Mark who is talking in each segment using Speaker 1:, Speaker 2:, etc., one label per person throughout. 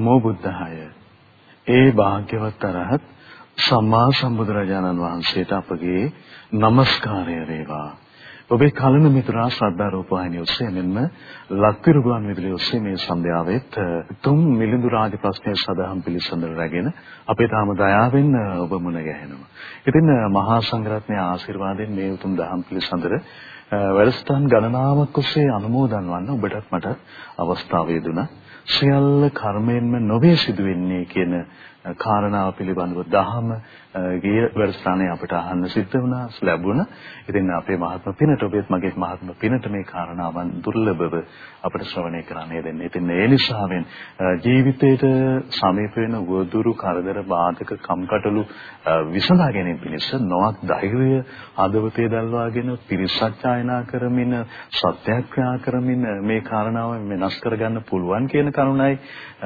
Speaker 1: නමෝ බුද්ධාය. ඒ භාග්‍යවත් අරහත් සම්මා සම්බුදුරජාණන් වහන්සේට අපගේ নমස්කාරය වේවා. ඔබේ කලන මිතුරා ශ්‍රද්ධා රූපවාහිනිය ඔස්සේ මෙන්ම ලක්තිරු ගුවන් විදුලිය ඔස්සේ මේ සන්ධ්‍යාවෙත් තුන් මිලිඳු රාජ ප්‍රශ්නය සදාහම් පිළිසඳර රැගෙන අපේ තාම දයාවෙන් ඔබ මුණ ගැහෙනවා. ඉතින් මහා සංඝරත්නයේ ආශිර්වාදයෙන් මේ උතුම් දහම් පිළිසඳර වැඩසටහන් ගණනාවක් ඔස්සේ අනුමෝදන් වන්න ඔබටත් මට අවස්ථාව ලැබුණා. සියල්ල කර්මයෙන්ම නොවේ සිදු වෙන්නේ කියන කාරණාව පිළිබඳව දහම ගිය වැඩසටහනේ අපිට අහන්න සිද්ධ වුණා ලැබුණා. ඉතින් අපේ මහත්ම පිනට ඔබේත් මගේ මහත්ම පිනට මේ කාරණාවන් දුර්ලභව අපිට ශ්‍රවණය කරන්න දෙන්නේ. ඉතින් ඒ නිසාවෙන් ජීවිතේට සමීප වෙන වදුරු කරදර බාධක කම්කටොළු විසඳා ගැනීම පිණිස නොවක් ධෛර්යය හදවතේ දල්වාගෙන පිරිසත්‍යයනා කරමින් සත්‍යක්‍රියා කරමින් මේ කාරණාව වෙනස් කරගන්න පුළුවන් කියන කරුණයි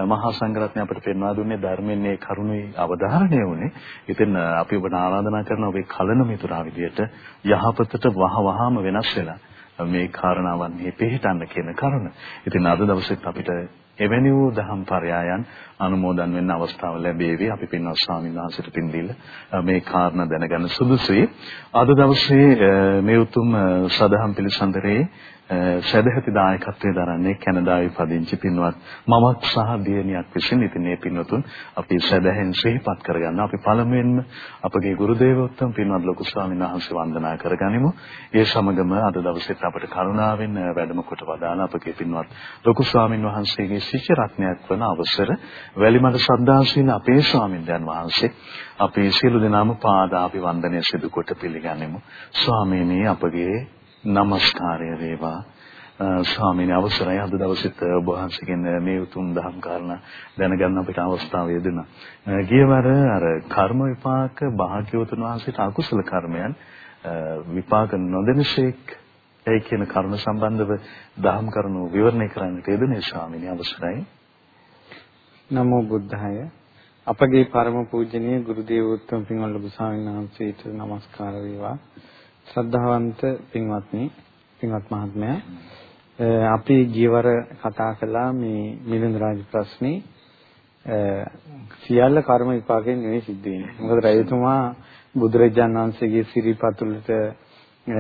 Speaker 1: මහා සංඝරත්නය අපිට පෙන්වා දුන්නේ ධර්මයෙන් මේ කරුණේ අවධාරණය වුණේ. ඉතින් අපි ඔබට ආරාධනා කරන ඔබේ කලන මිතුරා විදියට යහපතට වහවහාම වෙනස් වෙලා මේ කාරණාවන් මේ පිළිටන්න කියන කරුණ. ඉතින් අද දවසෙත් අපිට එවැනි වූ දහම් පරයයන් අනුමෝදන් වෙන්න අවස්ථාව ලැබේවි. අපි පින්වත් ස්වාමීන් වහන්සේට පින් දීලා මේ කාරණා දැනගන්න සුදුසුයි. අද දවසේ මේ උතුම් සදහම් පිළිසඳරේ සදැහැති දායකත්වයේ දරන්නේ කැනඩාවේ පදිංචි පින්වත් මමත් සහ දියණියක් විසින් ඉතින් මේ පින්වතුන් අපි සදැහෙන් සිහිපත් කරගන්න අපි පළමුවෙන්ම අපගේ ගුරු දේවෝත්තම පින්වත් ලොකු ස්වාමීන් වහන්සේ වන්දනා කරගනිමු. ඒ සමගම අද දවසේත් අපට කරුණාවෙන් වැඩම කොට වදාළ අපගේ පින්වත් ලොකු ස්වාමීන් වහන්සේගේ ශිෂ්‍ය රත්නයක් වන අවසර වැලිමඩ සද්ධාසීන අපේ ස්වාමීන් වහන්සේ අපේ සියලු දෙනාම පාදාපි වන්දනය සිදු කොට පිළිගනිමු. ස්වාමීනි අපගේ নমස්කාරය වේවා ස්වාමීන් අවසරයි අද දවසෙත් ඔබ වහන්සේගෙන් මේ උතුම් දහම් කාරණා දැනගන්න අපිට අවස්ථාව ලැබුණා. ගියවර අර කර්ම විපාක භාග්‍යවතුන් වහන්සේට අකුසල කර්මයන් විපාක නොදෙනසේක් ඒ කියන කරුණ සම්බන්ධව දහම් කරුණු විවරණය කරන්නට යෙදුනේ ස්වාමීන් අවසරයි.
Speaker 2: නමෝ බුද්ධාය අපගේ පරම පූජනීය ගුරු දේවෝත්තම පින්වත්ලු ස්වාමීන් වහන්සේට নমස්කාර වේවා. ශ්‍රද්ධාවන්ත පින්වත්නි පින්වත් මහත්මයා අපි ජීවර කතා කළා මේ මිලිඳු රාජ ප්‍රශ්නේ සියල්ල කර්ම විපාකයෙන් නෙවෙයි සිද්ධ වෙන්නේ. මොකද රජතුමා බුදුරජාණන් වහන්සේගේ සිරිපතුලට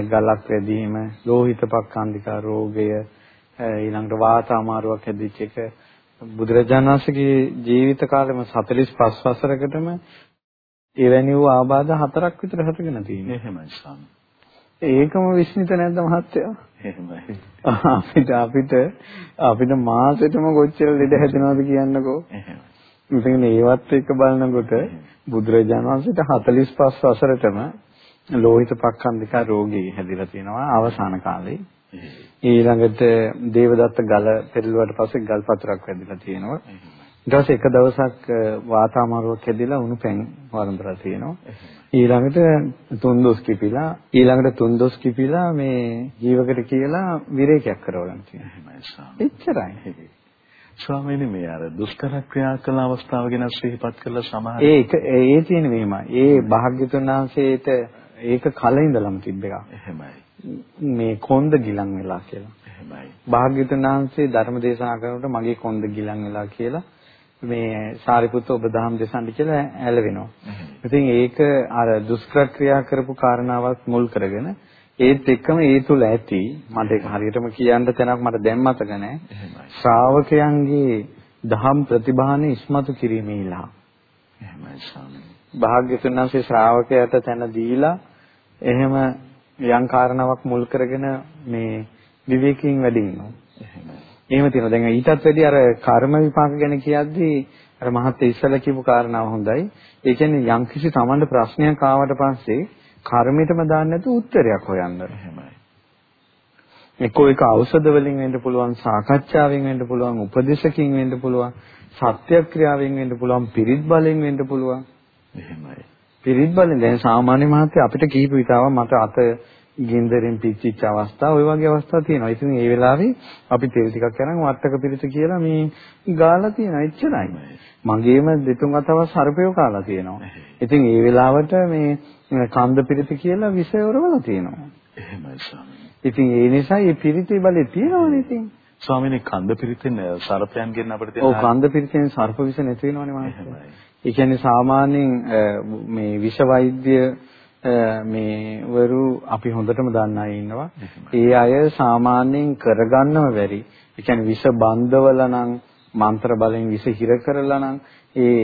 Speaker 2: ගලක් වැදීම, ලෝහිත පක්ඛාන්තිකා රෝගය, ඊළඟට වාත අමාරුවක් හැදිච්ච එක බුදුරජාණන් වහන්සේගේ ජීවිත කාලෙම 45 වසරකටම එවැනි වූ ආබාධ හතරක් විතර හටගෙන තියෙනවා.
Speaker 1: එහෙමයි ස්වාමී.
Speaker 2: ඒකම විශ්මිත නැද්ද මහත්තයා?
Speaker 1: එහෙමයි.
Speaker 2: අපිට අපිට අපිට මාසෙටම කොච්චර ලෙඩ හැදෙනවද කියන්නකෝ.
Speaker 1: එහෙමයි.
Speaker 2: ඉතින් ඒවත් එක්ක බලනකොට බුදුරජාණන් වහන්සේට 45 වසරටම ලෝහිත පක්ඛන්දික රෝගී හැදිලා තියෙනවා අවසාන කාලේ. ඊළඟට දේවදත්ත ගල පෙරළුවට පස්සේ ගල් පතරක් වැදිලා තියෙනවා. ඊට පස්සේ එක දවසක් වාතාමාරුවක් හැදිලා උණු පැන් වරඳලා තියෙනවා. ඊළඟට තුන්දොස් කිපිලා ඊළඟට තුන්දොස් කිපිලා මේ ජීවකට කියලා විරේකයක් කරවගන්න තියෙනවා. එච්චරයි.
Speaker 1: ස්වාමීනි මේ අර දුෂ්කර ක්‍රියා කළ අවස්ථාව ගැන සිහිපත් කළ සමහර
Speaker 2: ඒක ඒ තියෙන මෙහෙමයි. ඒ භාග්‍යතුන් වහන්සේට ඒක කල ඉඳලම තිබ්බ එකක්.
Speaker 1: එහෙමයි.
Speaker 2: මේ කොන්ද ගිලන් වෙලා කියලා.
Speaker 1: එහෙමයි.
Speaker 2: භාග්‍යතුන් වහන්සේ ධර්ම දේශනා කරනකොට මගේ කොන්ද ගිලන් වෙලා කියලා මේ සාරිපුත්ත ඔබ දහම් දෙසන්ඩි කියලා ඇලවෙනවා. ඉතින් ඒක අර දුෂ්කර ක්‍රියා කරපු කාරණාවක් මුල් කරගෙන ඒත් එක්කම ඒ තුල ඇති මට ඒක හරියටම කියන්න තැනක් මට දැන් මතක නැහැ. ශ්‍රාවකයන්ගේ දහම් ප්‍රතිභානේ ඉස්මතු කිරීමේ ඉලහා.
Speaker 1: එහෙමයි ස්වාමී.
Speaker 2: භාග්‍යතුන් වහන්සේ ශ්‍රාවකයාට තැන දීලා එහෙම යම් කාරණාවක් මුල් කරගෙන මේ විවේකයෙන් වැඩ ඉන්නවා.
Speaker 1: එහෙමයි.
Speaker 2: එහෙම තියෙනවා. දැන් ඊටත් වැඩි අර කර්ම විපාක ගැන කියද්දී අර මහත් ඉස්සලා කියපු කාරණාව හොඳයි. ඒ කියන්නේ යම්කිසි Tamanට ප්‍රශ්නයක් ආවට පස්සේ කර්මයටම දාන්න නැතුව උත්තරයක් හොයන්න.
Speaker 1: එහෙමයි.
Speaker 2: එක්කෝ එක ඖෂධ වලින් වෙන්න පුළුවන්, සාකච්ඡාවෙන් වෙන්න පුළුවන්, උපදේශකින් වෙන්න පුළුවන්, සත්‍යක්‍රියාවෙන් වෙන්න පුළුවන්, පිරිත් බලෙන් වෙන්න පුළුවන්.
Speaker 1: එහෙමයි.
Speaker 2: පිරිත් බලෙන් දැන් සාමාන්‍ය මහත්ය අපිට කීප විතාවක් මට අත ගින්දරෙන් පිච්චිච්ච අවස්ථා ওই වගේ අවස්ථා තියෙනවා. ඉතින් ඒ වෙලාවේ අපි තෙල් ටිකක් අරන් වට්ටක පිරිත කියලා මේ ගාලා තියෙනවා. එච්චරයි. මගේම දෙතුන් අතවස් සර්පයෝ කාලා තියෙනවා. ඉතින් ඒ වෙලාවට මේ කන්ද පිරිත කියලා විෂයවරවල තියෙනවා.
Speaker 1: එහෙමයි ස්වාමී.
Speaker 2: ඉතින් ඒ නිසා මේ පිරිතේ බලේ තියෙනවනේ ඉතින්.
Speaker 1: ස්වාමීනි කන්ද පිරිතෙන් සර්පයන්ගෙන් අපිට
Speaker 2: තියෙන ඔව් කන්ද පිරිතෙන් සර්ප විෂ නැති වෙනවනේ මහත්තයා. ඒ කියන්නේ සාමාන්‍යයෙන් මේ විෂ වෛද්‍ය මේ වරු අපි හොඳටම දන්න අය ඉන්නවා. ඒ අය සාමාන්‍යයෙන් කරගන්නව බැරි. ඒ කියන්නේ විෂ බන්ධවල නම් මන්ත්‍ර බලෙන් විෂ හිර කරලා නම් ඒ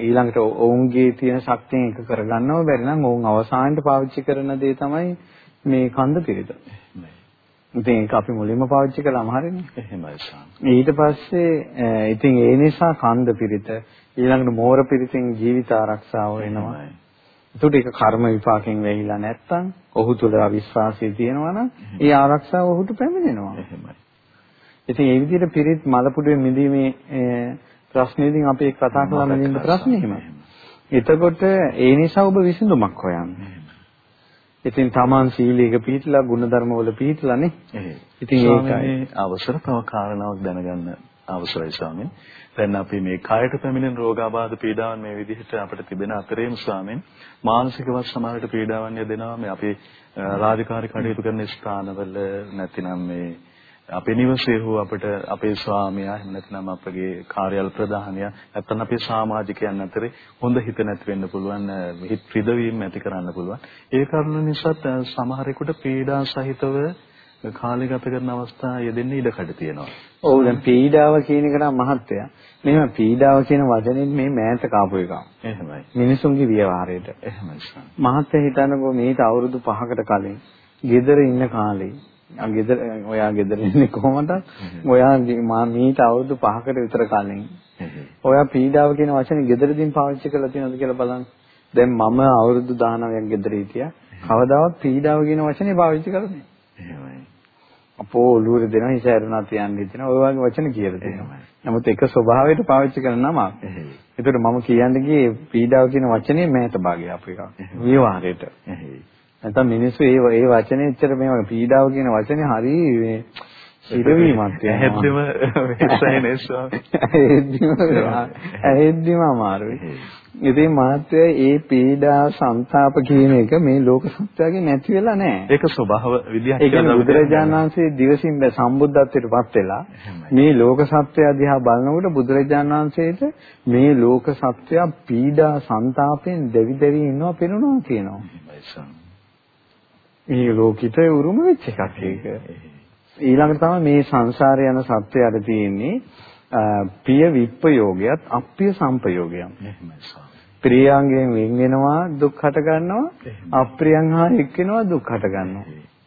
Speaker 2: ඊළඟට ඔවුන්ගේ තියෙන ශක්තියෙන් එක කරගන්නව බැරි නම් ඔවුන් අවසානට පාවිච්චි කරන දේ තමයි මේ කන්ද පිරිත. ඉතින් ඒක අපි මුලින්ම පාවිච්චි කළාම හරිනේ.
Speaker 1: එහෙමයි සාම.
Speaker 2: ඊට පස්සේ ඉතින් ඒ නිසා කන්ද පිරිත ඊළඟට මෝර පිරිතෙන් ජීවිත ආරක්ෂාව වෙනවා. එතකොට ඒක කර්ම විපාකෙන් වෙහිලා නැත්තම් ඔහු තුල අවිශ්වාසය තියෙනවා නම් ඒ ආරක්ෂාව ඔහුට පැමිණෙනවා.
Speaker 1: එහෙමයි.
Speaker 2: ඉතින් ඒ විදිහට පිරිත් මලපුඩුවේ මිදීමේ ප්‍රශ්නේදී අපි කතා කළා මිදින්න ප්‍රශ්නේ එහෙමයි. එතකොට ඒ නිසා ඔබ විසඳුමක් හොයන්න. ඉතින් තමන් සීලයක පිළිපදලා ගුණධර්ම වල පිළිපදලා නේ.
Speaker 1: ඉතින් ඒකයි අවසර තව කාරණාවක් දැනගන්න අවසරයි ස්වාමීන්. දැන් අපි මේ කායට පැමිණෙන රෝගාබාධ පීඩාවන් මේ විදිහට අපිට තිබෙන අතරේම ස්වාමීන් මානසිකවත් සමහරට පීඩාවන් යදෙනවා. මේ අපි රාජකාරී කටයුතු කරන ස්ථානවල නැතිනම් මේ අපේ නිවසේ හෝ අපිට අපේ ස්වාමියා එහෙම නැත්නම් අපගේ කාර්යාල ප්‍රධානියා නැත්නම් අපේ සමාජිකයන් අතරේ හොඳ හිත නැති වෙන්න පුළුවන් හිත රිදවීම ඇති කරන්න පුළුවන්. ඒ කරුණ නිසා සමහරෙකුට පීඩා සහිතව කාලය ගත කරන අවස්ථා යෙදෙන්න ඉඩකඩ තියෙනවා.
Speaker 2: ඔව් දැන් පීඩාව කියන එක නම් මහත්ය. මෙහෙම පීඩාව කියන වචනේ මේ මෑත කාපු එකක්.
Speaker 1: එහෙමයි.
Speaker 2: මිනිසුන්ගේ ව්‍යවහාරයට.
Speaker 1: එහෙමයි.
Speaker 2: මහත්ය හිතන්නකෝ මේට අවුරුදු 5කට කලින් ගෙදර ඉන්න කාලේ ගෙදර ඔයා ගෙදර ඉන්නේ කොහමද? ඔයා මා මීට අවුරුදු 5කට විතර කලින් ඔයා පීඩාව කියන වචනේ ගෙදරදීන් පාවිච්චි කරලා තියෙනවද කියලා බලන්න. දැන් මම අවුරුදු 19ක් ගෙදර හිටියා. කවදාවත් පීඩාව කියන වචනේ පාවිච්චි කරලා නැහැ. අපෝ ඔළුවර දෙනවා හිස ඇරුණා තියන්න හිතෙනවා. ඔය වගේ වචන කියලා තියෙනවා. නමුත් එක ස්වභාවයට පාවිච්චි කරන නම. ඒකට මම කියන්නේ ගියේ පීඩාව කියන වචනේ මෑත භාගය අප එකක්. විවහාරයට. නැත්නම් මිනිස්සු ඒ ඒ වචනේ එච්චර මේ පීඩාව කියන වචනේ හරි මේ ඉරවීමක්
Speaker 1: තියෙනවා. ඇහෙද්දිම
Speaker 2: ඇහෙද්දිම ඇහෙද්දිම අමාරුයි. ඉතින් මාත්‍ය ඒ පීඩා සංతాප කියන එක මේ ලෝක සත්‍යයේ නැති වෙලා නැහැ.
Speaker 1: ඒක ස්වභාව විදිහට
Speaker 2: කියන්නේ බුදුරජාණන් වහන්සේ දිවසින් සම්බුද්ධත්වයට පත් වෙලා මේ ලෝක සත්‍යය දිහා බලනකොට බුදුරජාණන් වහන්සේට මේ ලෝක සත්‍යය පීඩා සංతాපෙන් දෙවි දෙවි ඉන්නවා පෙනුනවා කියනවා. මේ ලෝකිත උරුම වෙච්ච එකක් ඒක. ඊළඟට තමයි මේ සංසාරේ යන සත්‍යයට තියෙන්නේ ප්‍රිය විප්පයෝගයත් අප්‍රිය සංපයෝගයත්. ප්‍රියංගෙන් වෙන් වෙනවා දුක් හට ගන්නවා අප්‍රියං හා එක් වෙනවා දුක් හට ගන්නවා.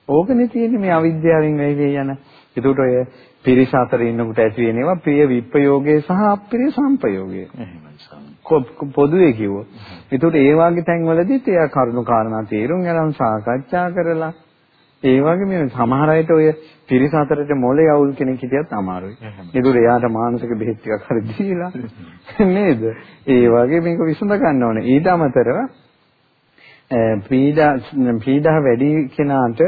Speaker 2: ඕකනේ තියෙන්නේ මේ අවිද්‍යාවෙන් වෙයි යන. ඒකට ඔය පිරිස අතර ඉන්නකොට ඇති වෙනවා ප්‍රිය විප්පයෝගය සහ අප්‍රිය සංපයෝගය. පොදුවේ කිව්වොත්. ඒකට ඒ වගේ තැන්වලදීත් එයා කරුණු කාරණා තේරුම් ගන්න සාකච්ඡා කරලා ඒ වගේ මේ සමහර අයට ඔය පිරිස අතරට මොලේ අවුල් කෙනෙක් හිටියත් අමාරුයි. ඒකට එයාට මානසික බෙහෙත් ටිකක් හරි දීලා නේද? ඒ වගේ මේක විසඳ ගන්න ඕනේ. ඊට අමතරව පීඩා පීඩා වැඩි කෙනාට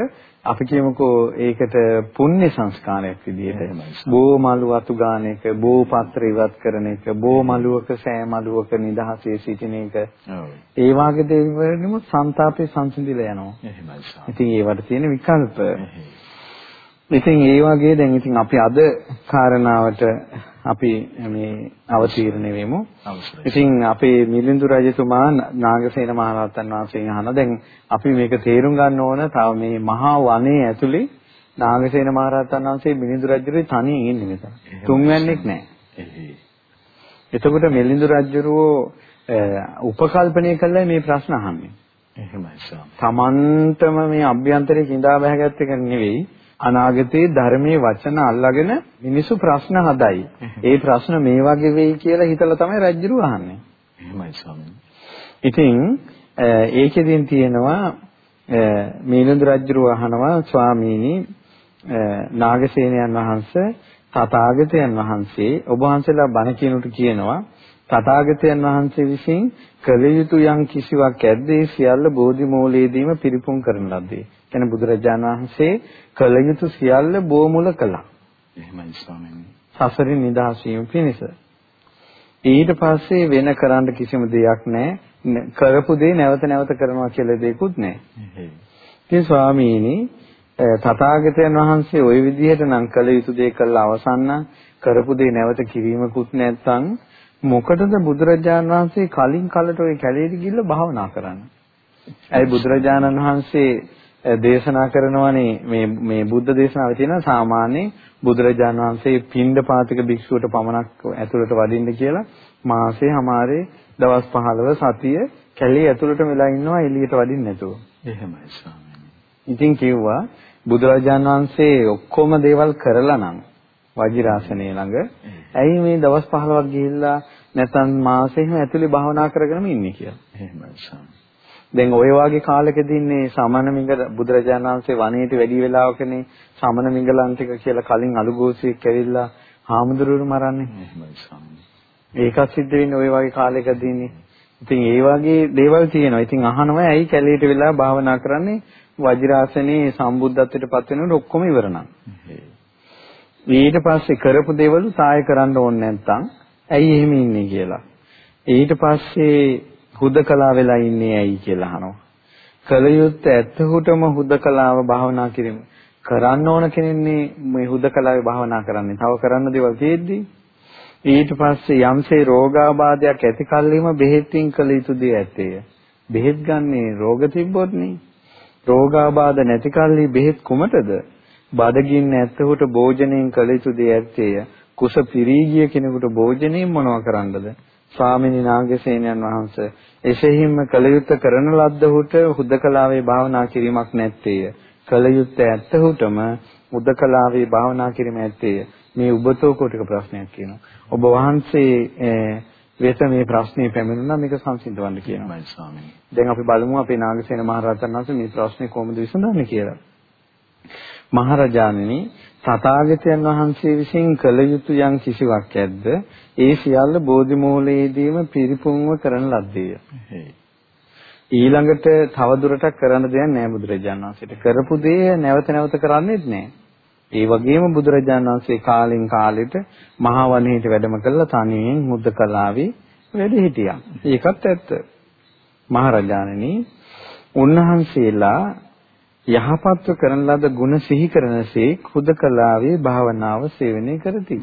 Speaker 2: අපි කියමුකෝ ඒකට පුණ්‍ය සංස්කාරයක් විදිහට බෝ මලු වතු ගන්න එක බෝ පත්‍ර ඉවත් කරන එක බෝ මලුවක සෑ මලුවක නිදහසේ සිටින එක. ඒ වාගේ දේවල්වලම ਸੰతాපේ සංසිඳිලා යනවා. ඉතින් ඒවට තියෙන විකල්ප. ඉතින් ඒ වගේ දැන් ඉතින් අපි අද කාරණාවට අපි මේ අවතීර්ණ වෙමු. ඉතින් අපේ මිලිඳු රජතුමා නාගසේන මහරහතන් වහන්සේගෙන් අහන දැන් අපි මේක තේරුම් ගන්න ඕන තව මේ මහා වනයේ ඇතුලේ නාගසේන මහරහතන් වහන්සේ මිලිඳු රජුගේ තනියෙන් ඉන්නේ මෙතන. තුන්වැන්නෙක් නැහැ. එතකොට මිලිඳු රජුරෝ උපකල්පනය කළා මේ ප්‍රශ්න අහන්නේ.
Speaker 1: එහෙමයි සම්.
Speaker 2: තමන්ටම මේ අභ්‍යන්තරේ කිඳා බහගත්ත එක නෙවෙයි අනාගතයේ ධර්මයේ වචන අල්ලාගෙන මිනිස්සු ප්‍රශ්න හදයි. ඒ ප්‍රශ්න මේ වගේ වෙයි කියලා හිතලා තමයි රජ්ජුරු අහන්නේ.
Speaker 1: එහෙමයි ස්වාමීනි.
Speaker 2: ඉතින් ඒකෙදින් තියෙනවා මීනඳු රජ්ජුරු අහනවා ස්වාමීනි නාගසේනයන් වහන්සේ තථාගතයන් වහන්සේ ඔබ වහන්සේලා බණ කියනට කියනවා තථාගතයන් වහන්සේ විසින් කළ යුතු යම් කිසිවක් ඇද්දේ සියල්ල බෝධි මූලයේදීම පිරිපුන් කරන ලද්දේ. කියන්නේ බුදුරජාණන් වහන්සේ කළ යුතු සියල්ල බෝමුල කළා.
Speaker 1: එහෙමයි ස්වාමීනි.
Speaker 2: සසරින් නිදහස් වීම පිණිස. ඊට පස්සේ වෙන කරන්න කිසිම දෙයක් නැහැ. කරපු දේ නැවත නැවත කරනවා කියලා දෙයක්වත් නැහැ. ඉතින් ස්වාමීනි තථාගතයන් වහන්සේ ওই විදිහට නම් කළ යුතු දේ කළා අවසන් කරපු දේ නැවත කිරීමකුත් නැත්නම් මොකටද බුදුරජාණන් වහන්සේ කලින් කලට ওই කැලේට ගිහිල්ලා භාවනා කරන්නේ? ඇයි බුදුරජාණන් වහන්සේ දේශනා කරනවානේ මේ මේ බුද්ධ දේශනාවේ තියෙන සාමාන්‍ය බුදුරජාණන් වහන්සේ පින්ඩ පාතික භික්ෂුවට පමණක් ඇතුළට වඩින්න කියලා මාසේ හැමාරේ දවස් 15 සතිය කැලේ ඇතුළට වෙලා ඉන්නවා එළියට වඩින්න නැතුව.
Speaker 1: එහෙමයි ස්වාමීනි.
Speaker 2: ඉතින් කිව්වා බුදුරජාණන් වහන්සේ ඔක්කොම දේවල් කරලා නම් වජිරාසනේ ළඟ ඇයි මේ දවස් 15ක් ගිහිල්ලා නැත්නම් මාසෙම ඇතුලේ භාවනා කරගෙන ඉන්නේ කියලා.
Speaker 1: එහෙමයි ස්වාමී.
Speaker 2: දැන් ওই වගේ කාලෙකදී ඉන්නේ සමන මිගල බුදුරජාණන් වහන්සේ වනයේට වැඩි වෙලාවකනේ සමන මිගලන් ටික කියලා කලින් අලුගෝසියෙක් ඇවිල්ලා හාමුදුරුවෝ මරන්නේ.
Speaker 1: එහෙමයි ස්වාමී.
Speaker 2: ඒකත් සිද්ධ වෙන්නේ ওই වගේ කාලෙකදී ඉන්නේ. ඉතින් ඒ වගේ දේවල් තියෙනවා. ඉතින් අහනවා ඇයි කැලේට වෙලා භාවනා කරන්නේ? වජිරාසනේ සම්බුද්ධත්වයට පත් වෙනකොට ඔක්කොම ඉවර නම්. ඊට පස්සේ කරපු දේවල් සාය කරන්න ඕනේ නැත්නම් ඇයි එහෙම ඉන්නේ කියලා. ඊට පස්සේ හුදකලා වෙලා ඉන්නේ ඇයි කියලා අහනවා. කලයුත්ත ඇත්තහුටම හුදකලාව භාවනා කිරීම. කරන්න ඕන කෙනෙන්නේ මේ හුදකලාවේ භාවනා කරන්නේ. තව කරන්න දේවල් තියෙද්දි ඊට පස්සේ යම්සේ රෝගාබාධයක් ඇති කල්ලිම බෙහෙත්ින් කළ යුතු දේ ඇත්තේය. බෙහෙත් ගන්නේ රෝග තිබ්බොත් නේ. රෝගාබාධ නැති කල්ලි බෙහෙත් කුමටද? බඩගින්න ඇත්තහුට භෝජනයෙන් කළ යුතු දේ ඇත්තේය. කුස පිරීගිය කෙනෙකුට භෝජනයෙන් මොනව කරන්නද? ස්වාමිනී නාගසේනයන් වහන්සේ එසෙහිම කළ යුත්තේ කරන ලද්දහුට හුදකලාවේ භාවනා කිරීමක් නැත්තේය. කළ යුත්තේ ඇත්තහුටම හුදකලාවේ භාවනා කිරීම ඇත්තේය. මේ උබතෝ කොටක ප්‍රශ්නයක් කියනවා. ඔබ වහන්සේ වෙත මේ ප්‍රශ්නේ පැමිණුණා මේක සංසිඳවන්න කියනවා.
Speaker 1: මයි ස්වාමීනි.
Speaker 2: දැන් අපි බලමු අපේ නාගසේන මහරහතන් වහන්සේ මේ ප්‍රශ්නේ කොහොමද විසඳන්නේ කියලා. මහරජාණනි තථාගතයන් වහන්සේ විසින් කළ යුතු යම් කිසිවක් ඇද්ද? ඒ සියල්ල බෝධි මූලයේදීම පිරිපුන්ව කරන ලද්දේය. ඊළඟට තව දුරටත් කරන්න දෙයක් නැහැ බුදුරජාණන් වහන්සේට. කරපු දේ නැවත නැවත කරන්නේත් නැහැ. ඒ වගේම බුදුරජාණන් වහන්සේ කාලෙන් කාලෙට මහා වනයේට වැඩම කළා තනියෙන් මුද්දකලාවේ වැඩ හිටියා. ඒකත් ඇත්ත. මහරජාණනි උන්වහන්සේලා යහපත්ව කරන ලද ගුණ සිහි කරනසේ කුදකලාවේ භාවනාව සේවනය කරති.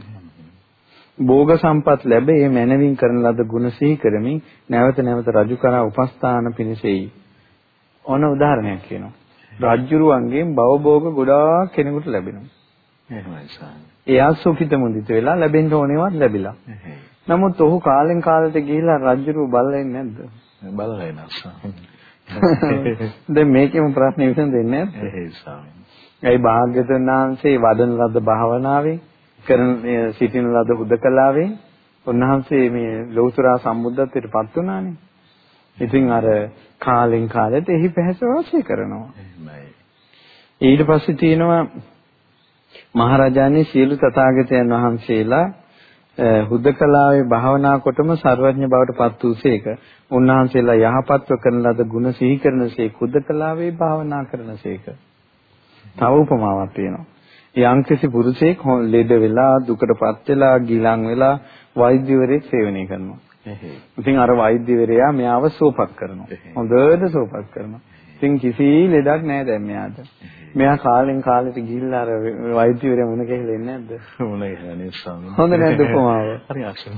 Speaker 2: භෝග සම්පත් ලැබ මනවින් කරන ලද ගුණ සිහි කරමින් නැවත නැවත රජු කරා උපස්ථාන පිණිසෙයි. ඕන උදාහරණයක් කියනවා. රජ්ජුරුවන්ගෙන් භවභෝග ගොඩාක් කෙනෙකුට ලැබෙනවා. එයා සුඛිත මුදිත වෙලා ලැබෙන්න ඕනේවත් ලැබිලා. නමුත් ඔහු කාලෙන් කාලට ගිහිලා රජුරුව බලන්නේ නැද්ද?
Speaker 1: බලලා ස්වාමී.
Speaker 2: දැන් මේකෙම ප්‍රශ්නේ විසඳෙන්නේ නැද්ද?
Speaker 1: එහෙයි ස්වාමී.
Speaker 2: ඒ භාග්‍යවතුන් වහන්සේ වදන ලද භාවනාවේ කරන සිටින ලද හුදකලාවේ උන්වහන්සේ මේ ලෞතර සම්බුද්ධත්වයට පත් වුණානේ. ඉතින් අර කාලෙන් කාලෙට එහි පැහැස වාසය කරනවා.
Speaker 1: එහෙමයි.
Speaker 2: ඊට පස්සේ තියෙනවා මහරජාණන් සියලු තථාගතයන් වහන්සේලා හුදකලාවේ භාවනා කොටම සර්වඥ බවට පත් වූසේක. උන්වහන්සේලා යහපත්ව කරන ලද ගුණ සිහි කරනසේක හුදකලාවේ භාවනා කරනසේක. තව උපමාවක් තියෙනවා. යම්කිසි පුරුෂයෙක් ලෙඩ වෙලා දුකටපත් වෙලා ගිලන් වෙලා වෛද්‍යවරයෙක් සේවනය කරනවා. ඉතින් අර වෛද්‍යවරයා මෙයාව සුවපත් කරනවා. හොඳට සුවපත් කරනවා. ඉතින් කිසි ලෙඩක් නැහැ දැන් මෙයාට. මෙයා කාලෙන් කාලෙට ගිහිල්ලා අර වෛද්‍යවරයා මුණ ගැහිලා නැද්ද?
Speaker 1: මුණ ගැහනේ ස්වාමීන්.
Speaker 2: හොඳ නැද්ද කොමාව?
Speaker 1: හරි ආශ්‍රම.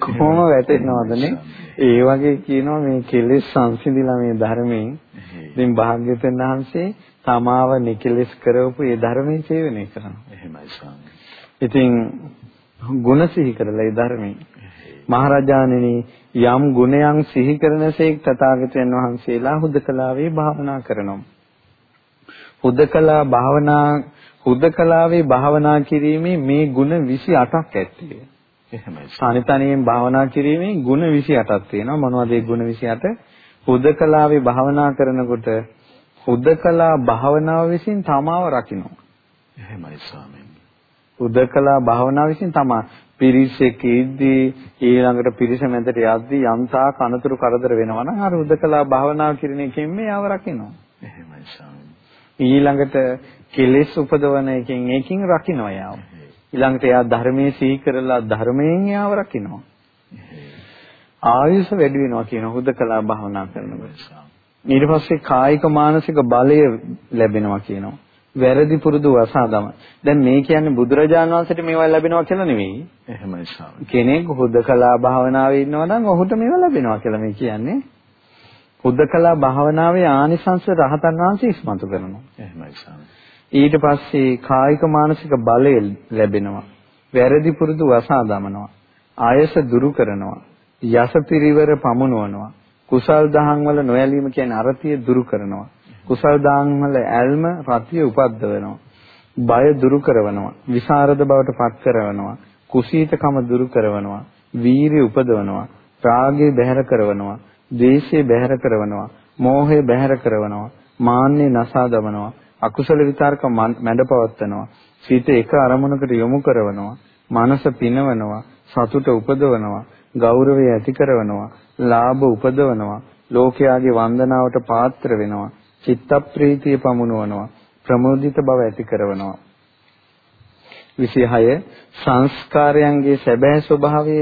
Speaker 2: කොහොම වැටෙනවදනේ? ඒ වගේ කියනවා මේ කෙලෙස් සංසිඳිලා මේ ධර්මයෙන්. ඉතින් භාග්‍යවතුන් වහන්සේ තමාව නිකලෙස් කරවපු ඒ ධර්මයේ සේවනය කරනවා.
Speaker 1: එහෙමයි ස්වාමී.
Speaker 2: ඉතින් ගුණ සිහි කරලා ඒ ධර්මයේ මහරජාණෙනි යම් ගුණයන් සිහි කරනසේක් තථාගතයන් වහන්සේලා හුදකලාවේ භාවනා කරනවා. හුදකලා භාවනා හුදකලාවේ භාවනා කිරීමේ මේ ගුණ 28ක් ඇත්තේ.
Speaker 1: එහෙමයි.
Speaker 2: සානිතනියෙන් භාවනා කිරීමේ ගුණ 28ක් තියෙනවා. මොනවද ඒ ගුණ 28? හුදකලාවේ භාවනා කරනකොට හුදකලා භාවනාව විසින් තමාව රකින්න.
Speaker 1: එහෙමයි ස්වාමීන්.
Speaker 2: හුදකලා භාවනාව විසින් තමා පිරිසක ඉද්දී ඊළඟට පිරිස මැදට යද්දී යම්තා කනතුරු කරදර වෙනවා නම් අර හුදකලා භාවනා කිරීම එකෙන් මේ ආව රකින්නවා.
Speaker 1: එහෙමයි ස්වාමීන්.
Speaker 2: ඊළඟට කෙලෙස් උපදවන එකෙන් ඒකින් රකින්නවා යාව. ඊළඟට එයා ධර්මයේ සිහි කරලා ධර්මයෙන් යාව රකින්නවා. ආයුෂ වැඩි වෙනවා කියන හුදකලා භාවනා කරනකොට. ඊට පස්සේ කායික මානසික බලය ලැබෙනවා කියනවා. වැරදි පුරුදු අසාදම. දැන් මේ කියන්නේ බුදුරජාණන් වහන්සේට මේවා ලැබෙනවා කියලා නෙවෙයි.
Speaker 1: එහෙමයි ස්වාමී.
Speaker 2: කෙනෙක් හුදකලා භාවනාවේ ඉන්නවා නම් ඔහුට මේවා ලැබෙනවා කියලා මේ කියන්නේ. හුදකලා භාවනාවේ ආනිසංස රහතන් වහන්සේ ඉස්මතු කරනවා.
Speaker 1: එහෙමයි.
Speaker 2: ඊට පස්සේ කායික මානසික බලය ලැබෙනවා. වැරදි පුරුදු වසා දමනවා. ආයස දුරු කරනවා. යස පිරිවර පමුණවනවා. කුසල් දහම් වල නොයැලීම කියන්නේ අරතිය දුරු කරනවා. කුසල් දහම් වල ඇල්ම රතිය උපද්දවනවා. බය දුරු කරනවා. විසරද බවට පත් කරනවා. කුසීතකම දුරු කරනවා. වීරිය උපදවනවා. රාගය බැහැර කරනවා. ද්වේෂය බැහැර කරනවා. මෝහය බැහැර කරනවා. මාන්නය නසා දමනවා. අකුසල විතර්ක මැඩපවත්වනවා. සිත එක අරමුණකට යොමු කරනවා. මනස පිනවනවා. සතුට උපදවනවා. ගෞරවය ඇති කරනවා. ලාභ උපදවනවා. ලෝකයාගේ වන්දනාවට පාත්‍ර වෙනවා. චිත්ත ප්‍රීතිය පමුණවනවා. ප්‍රමෝදිත බව ඇති කරනවා. 26 සංස්කාරයන්ගේ සැබෑ ස්වභාවය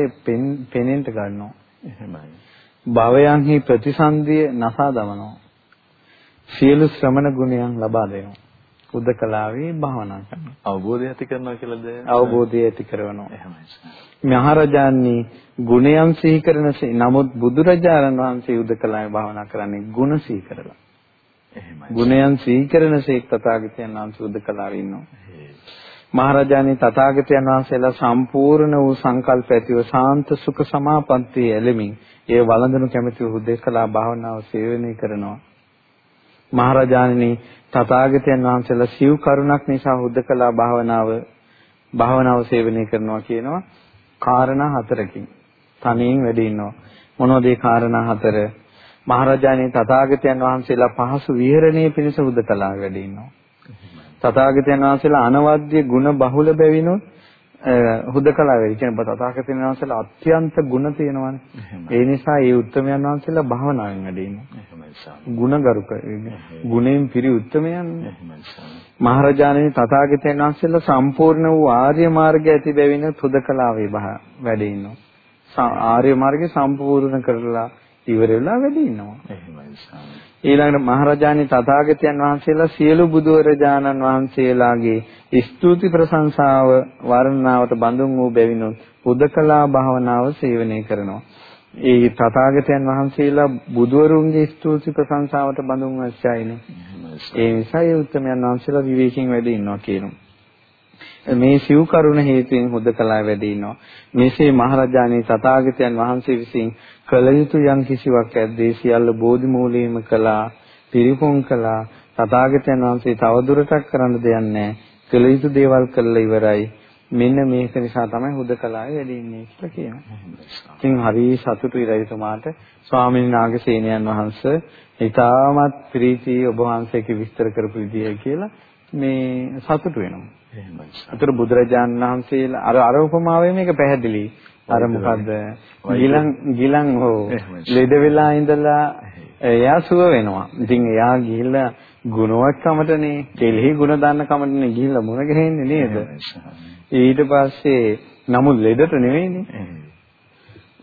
Speaker 2: පෙනෙන්න ගන්නවා.
Speaker 1: එහෙමයි.
Speaker 2: භවයන්හි ප්‍රතිසන්දිය නසා දමනවා. සියලු ශ්‍රමණ ගුණයන් ලබා දෙනවා. උදකලාවේ භාවනා කරනවා.
Speaker 1: අවබෝධය ඇති කරනවා කියලාද?
Speaker 2: අවබෝධය ඇති කරනවා.
Speaker 1: එහෙමයි.
Speaker 2: මහරජාණන් ගුණයන් සිහි කරන නමුත් බුදුරජාණන් වහන්සේ උදකලාවේ භාවනා කරන්නේ ගුණ සිහි කරලා.
Speaker 1: එහෙමයි.
Speaker 2: ගුණයන් සිහි කරන සේක් තථාගතයන් වහන්සේ උදකලාවේ ඉන්නවා. මහරජාණන් තථාගතයන් වහන්සේලා සම්පූර්ණ වූ සංකල්ප ඇතිව සාන්ත සුඛ සමාපන්තිය එළමින් ඒ වළඳනු කැමැති උදේකලා භාවනාව සේවනය කරනවා. මහරජාණනි තථාගතයන් වහන්සේලා සිව් කරුණක් නිසා හුදකලා භාවනාව භාවනාව සේවනය කරනවා කියනවා. කාරණා හතරකින් තනියෙන් වැඩි ඉන්නවා. මොනවද ඒ කාරණා හතර? මහරජාණන් තථාගතයන් වහන්සේලා පහසු විහරණයේ පිණිස හුදකලා වැඩි ඉන්නවා. තථාගතයන් වහන්සේලා අනවද්‍ය ಗುಣ බහුල බැවිනොත් හුදකලා වෙයි. කියන්නේ තථාගතයන් වහන්සේලා අත්‍යන්ත ගුණ තියෙනවානේ. ඒ නිසා ඒ උත්තමයන් වහන්සේලා භාවනාවෙන් වැඩ ඉන්නවා. ගුණගරුක ගුණයෙන් පිරි උත්තමයන්. මහරජාණන් තථාගතයන් වහන්සේලා සම්පූර්ණ වූ ආර්ය මාර්ගය ඇති බැවින හුදකලාවේ වැඩ ඉන්නවා. ආර්ය මාර්ගය සම්පූර්ණ කරලා ඉවර වෙලා වැඩ ඉන්නවා. ඊළඟට මහරජාණන් තථාගතයන් වහන්සේලා සියලු බුදුරජාණන් වහන්සේලාගේ ස්තුති ප්‍රශංසාව වර්ණනාවට බඳුන් වූ බැවිනුත් උදකලා භාවනාව සේවනය කරනවා. ඒ තථාගතයන් වහන්සේලා බුදුවරුන්ගේ ස්තුති ප්‍රශංසාවට බඳුන් අවශ්‍යයිනේ. ඒ නිසා ඒ උත්තරමයන් වහන්සේලා විවේකයෙන් වැඩ ඉන්නවා කියනවා. මේ සිව් කරුණ හේතුවෙන් හුදකලා වැඩ ඉන්නවා. මෙසේ මහරජාණන් තථාගතයන් වහන්සේ විසින් කළ යුතු යම් කිසිවක් ඇද්දේ සියල්ල බෝධි මූලයේම කළා, පිරිපොන් කළා. තථාගතයන් වහන්සේ තවදුරටත් කරන්න දෙයක් නැහැ. කළ යුතු දේවල් කළා ඉවරයි. මෙන්න මේක නිසා තමයි හුදකලාවේ වැඩ ඉන්නේ කියලා කියනවා. ඉතින් හරි සතුටුයි රජතුමාට ස්වාමීන් නාගසේනයන් වහන්සේ ඊටමත් ප්‍රීති ඔබ වහන්සේගේ විස්තර කරපු විදිය කියලා මේ සතුටු වෙනවා.
Speaker 1: එහෙමයි.
Speaker 2: අතර බුදුරජාණන් වහන්සේලා අර අර උපමාවේ මේක පැහැදිලි. අර මොකද්ද? ගිලන් ගිලන් හෝ ලෙඩ වෙලා ඉඳලා එයා සුව වෙනවා. ඉතින් එයා ගිහිල්ලා ගුණවත්කමටනේ, කෙලෙහි ගුණ දාන්න කමටනේ ගිහිල්ලා මුණ ගැහෙන්නේ නේද? ඊට පස්සේ නමුත් ලෙඩට නෙවෙයිනේ.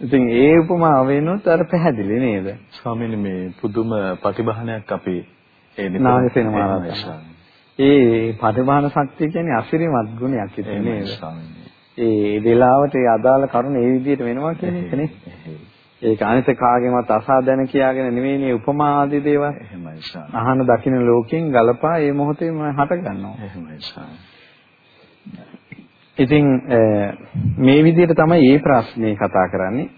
Speaker 2: ඉතින් ඒ උපමාව වෙනොත් අර පැහැදිලි නේද?
Speaker 1: ස්වාමීනි මේ පුදුම ප්‍රතිභානයක් අපි
Speaker 2: ඒ නාගසේන මහරහතන් ඒ පරිමාණ ශක්තිය කියන්නේ අසිරිමත් ගුණයක් ඉතින් නේද? ඒ වෙලාවට ඒ අදාළ කරුණ ඒ විදිහට වෙනවා කියන එක නේ. ඒක අනිත කාගෙන්වත් අසාධන කියාගෙන නෙවෙයිනේ උපමා ආදී දේවල්.
Speaker 1: එහෙමයි සාම.
Speaker 2: අහන දකින්න ලෝකෙන් ගලපා ඒ මොහොතේම හට ගන්නවා.
Speaker 1: එහෙමයි සාම.
Speaker 2: ඉතින් මේ විදිහට තමයි මේ ප්‍රශ්නේ කතා කරන්නේ.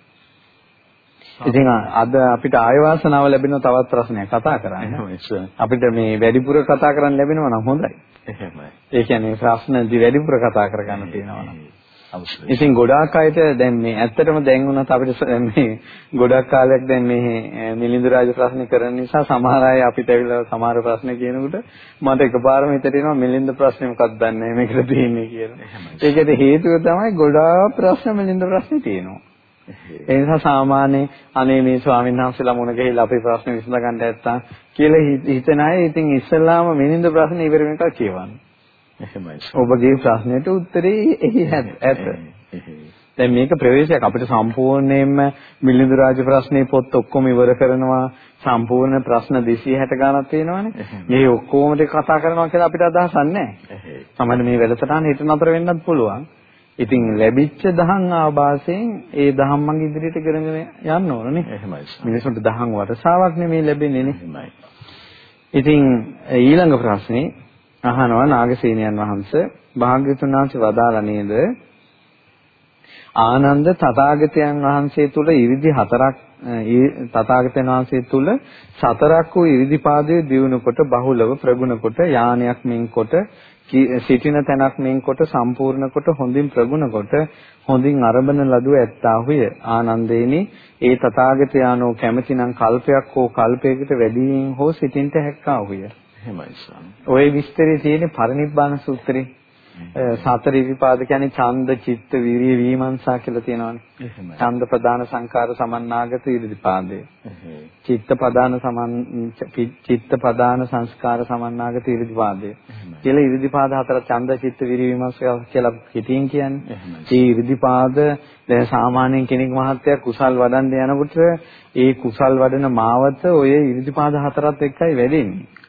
Speaker 2: ඉතින් අද අපිට ආය වාසනාව ලැබෙන තවත් ප්‍රශ්නයක් කතා කරන්න. අපිට මේ වැඩිපුර කතා කරන්න ලැබෙනවා නම් හොඳයි.
Speaker 1: එහෙමයි.
Speaker 2: ඒ කියන්නේ ප්‍රශ්න දි වැඩිපුර කතා කරගන්න තියෙනවා නම්. ඉතින් ගොඩාක් අයට දැන් මේ ඇත්තටම දැන් වුණත් අපිට මේ ගොඩක් කාලයක් දැන් මේ මිලිඳු රාජ ප්‍රශ්න කරන නිසා සමහර අය අපිට ඇවිල්ලා සමහර ප්‍රශ්න කියනකොට මට එකපාරම හිතට එනවා මිලිඳු ප්‍රශ්නේ මොකක්ද දන්නේ මේකට තියෙන්නේ කියලා. ඒකට හේතුව තමයි ගොඩාක් ප්‍රශ්න මිලිඳු ප්‍රශ්නේ තියෙනවා. ඒ නිසා සාමාන්‍ය අනේ මේ ස්වාමීන් වහන්සේලා මුණ ගැහිලා අපේ ප්‍රශ්න විසඳ ගන්න නැත්තම් කියලා හිතන අය ඉතින් ඉස්සල්ලාම මිනින්ද ප්‍රශ්න ඉවර වෙනකල් කියවන්න.
Speaker 1: එහෙමයි.
Speaker 2: ඔබගේ ප්‍රශ්නෙට උත්තරේ එහි ඇත. දැන් මේක ප්‍රවේශයක් අපිට සම්පූර්ණයෙන්ම මිලිඳු රාජ ප්‍රශ්නේ පොත් ඔක්කොම ඉවර කරනවා සම්පූර්ණ ප්‍රශ්න 260 ගණක් තියෙනවානේ. මේ ඔක්කොම ටික කතා කරනවා කියලා අපිට අදහසක් නැහැ. තමයි මේ වැඩසටහන හිත නතර වෙන්නත් පුළුවන්. ඉතින් ලැබිච්ච දහම් ආభాසයෙන් ඒ දහම් මඟ ඉදිරියට කරගෙන යන්න ඕනනේ.
Speaker 1: එහෙමයි.
Speaker 2: මිනිසුන්ට දහම් වටසාවක් නෙමෙයි ලැබෙන්නේ නේ.
Speaker 1: එහෙමයි.
Speaker 2: ඉතින් ඊළඟ ප්‍රශ්නේ අහනවා නාගසේනයන් වහන්සේ. භාග්‍යතුන් වහන්සේ වදාලා නේද? ආනන්ද තථාගතයන් වහන්සේ තුල ඉරිදි හතරක් තථාගතයන් වහන්සේ තුල සතරක් වූ ඉරිදිපාදයේ දියුණු කොට බහුලව ප්‍රගුණ කොට යානයක් මෙන් කොට සිටින තැනක් මෙන් කොට සම්පූර්ණ කොට හොඳින් ප්‍රගුණ කොට හොඳින් අරබන ලදුව ඇත්තාහුය ආනන්දේනි ඒ තථාගතයන්ෝ කැමැතිනම් කල්පයක් හෝ කල්පයකට වැඩියෙන් හෝ සිටින්ට හැක්කාහුය
Speaker 1: එහෙමයි ස්වාමී.
Speaker 2: ওই විස්තරේ තියෙන්නේ පරිනිබ්බාන සූත්‍රේ. සතර ඉරිපාද කියන්නේ ඡන්ද චිත්ත විරිය විමර්ශා කියලා තියෙනවානේ. ඡන්ද ප්‍රදාන සංකාර සමන්නාගත ඉරිපාදේ. චිත්ත ප්‍රදාන සමන් චිත්ත ප්‍රදාන සංස්කාර සමන්නාගත ඉරිපාදේ. කියලා ඉරිපාද හතර ඡන්ද චිත්ත විරිය විමර්ශා කියලා හිතින් කියන්නේ. ඒ ඉරිපාද දැන් සාමාන්‍යයෙන් කෙනෙක් මහත්යක් කුසල් වඩන්න යනකොට ඒ කුසල් වඩන මාවත ඔය ඉරිපාද හතරත් එක්කයි වැඩෙන්නේ.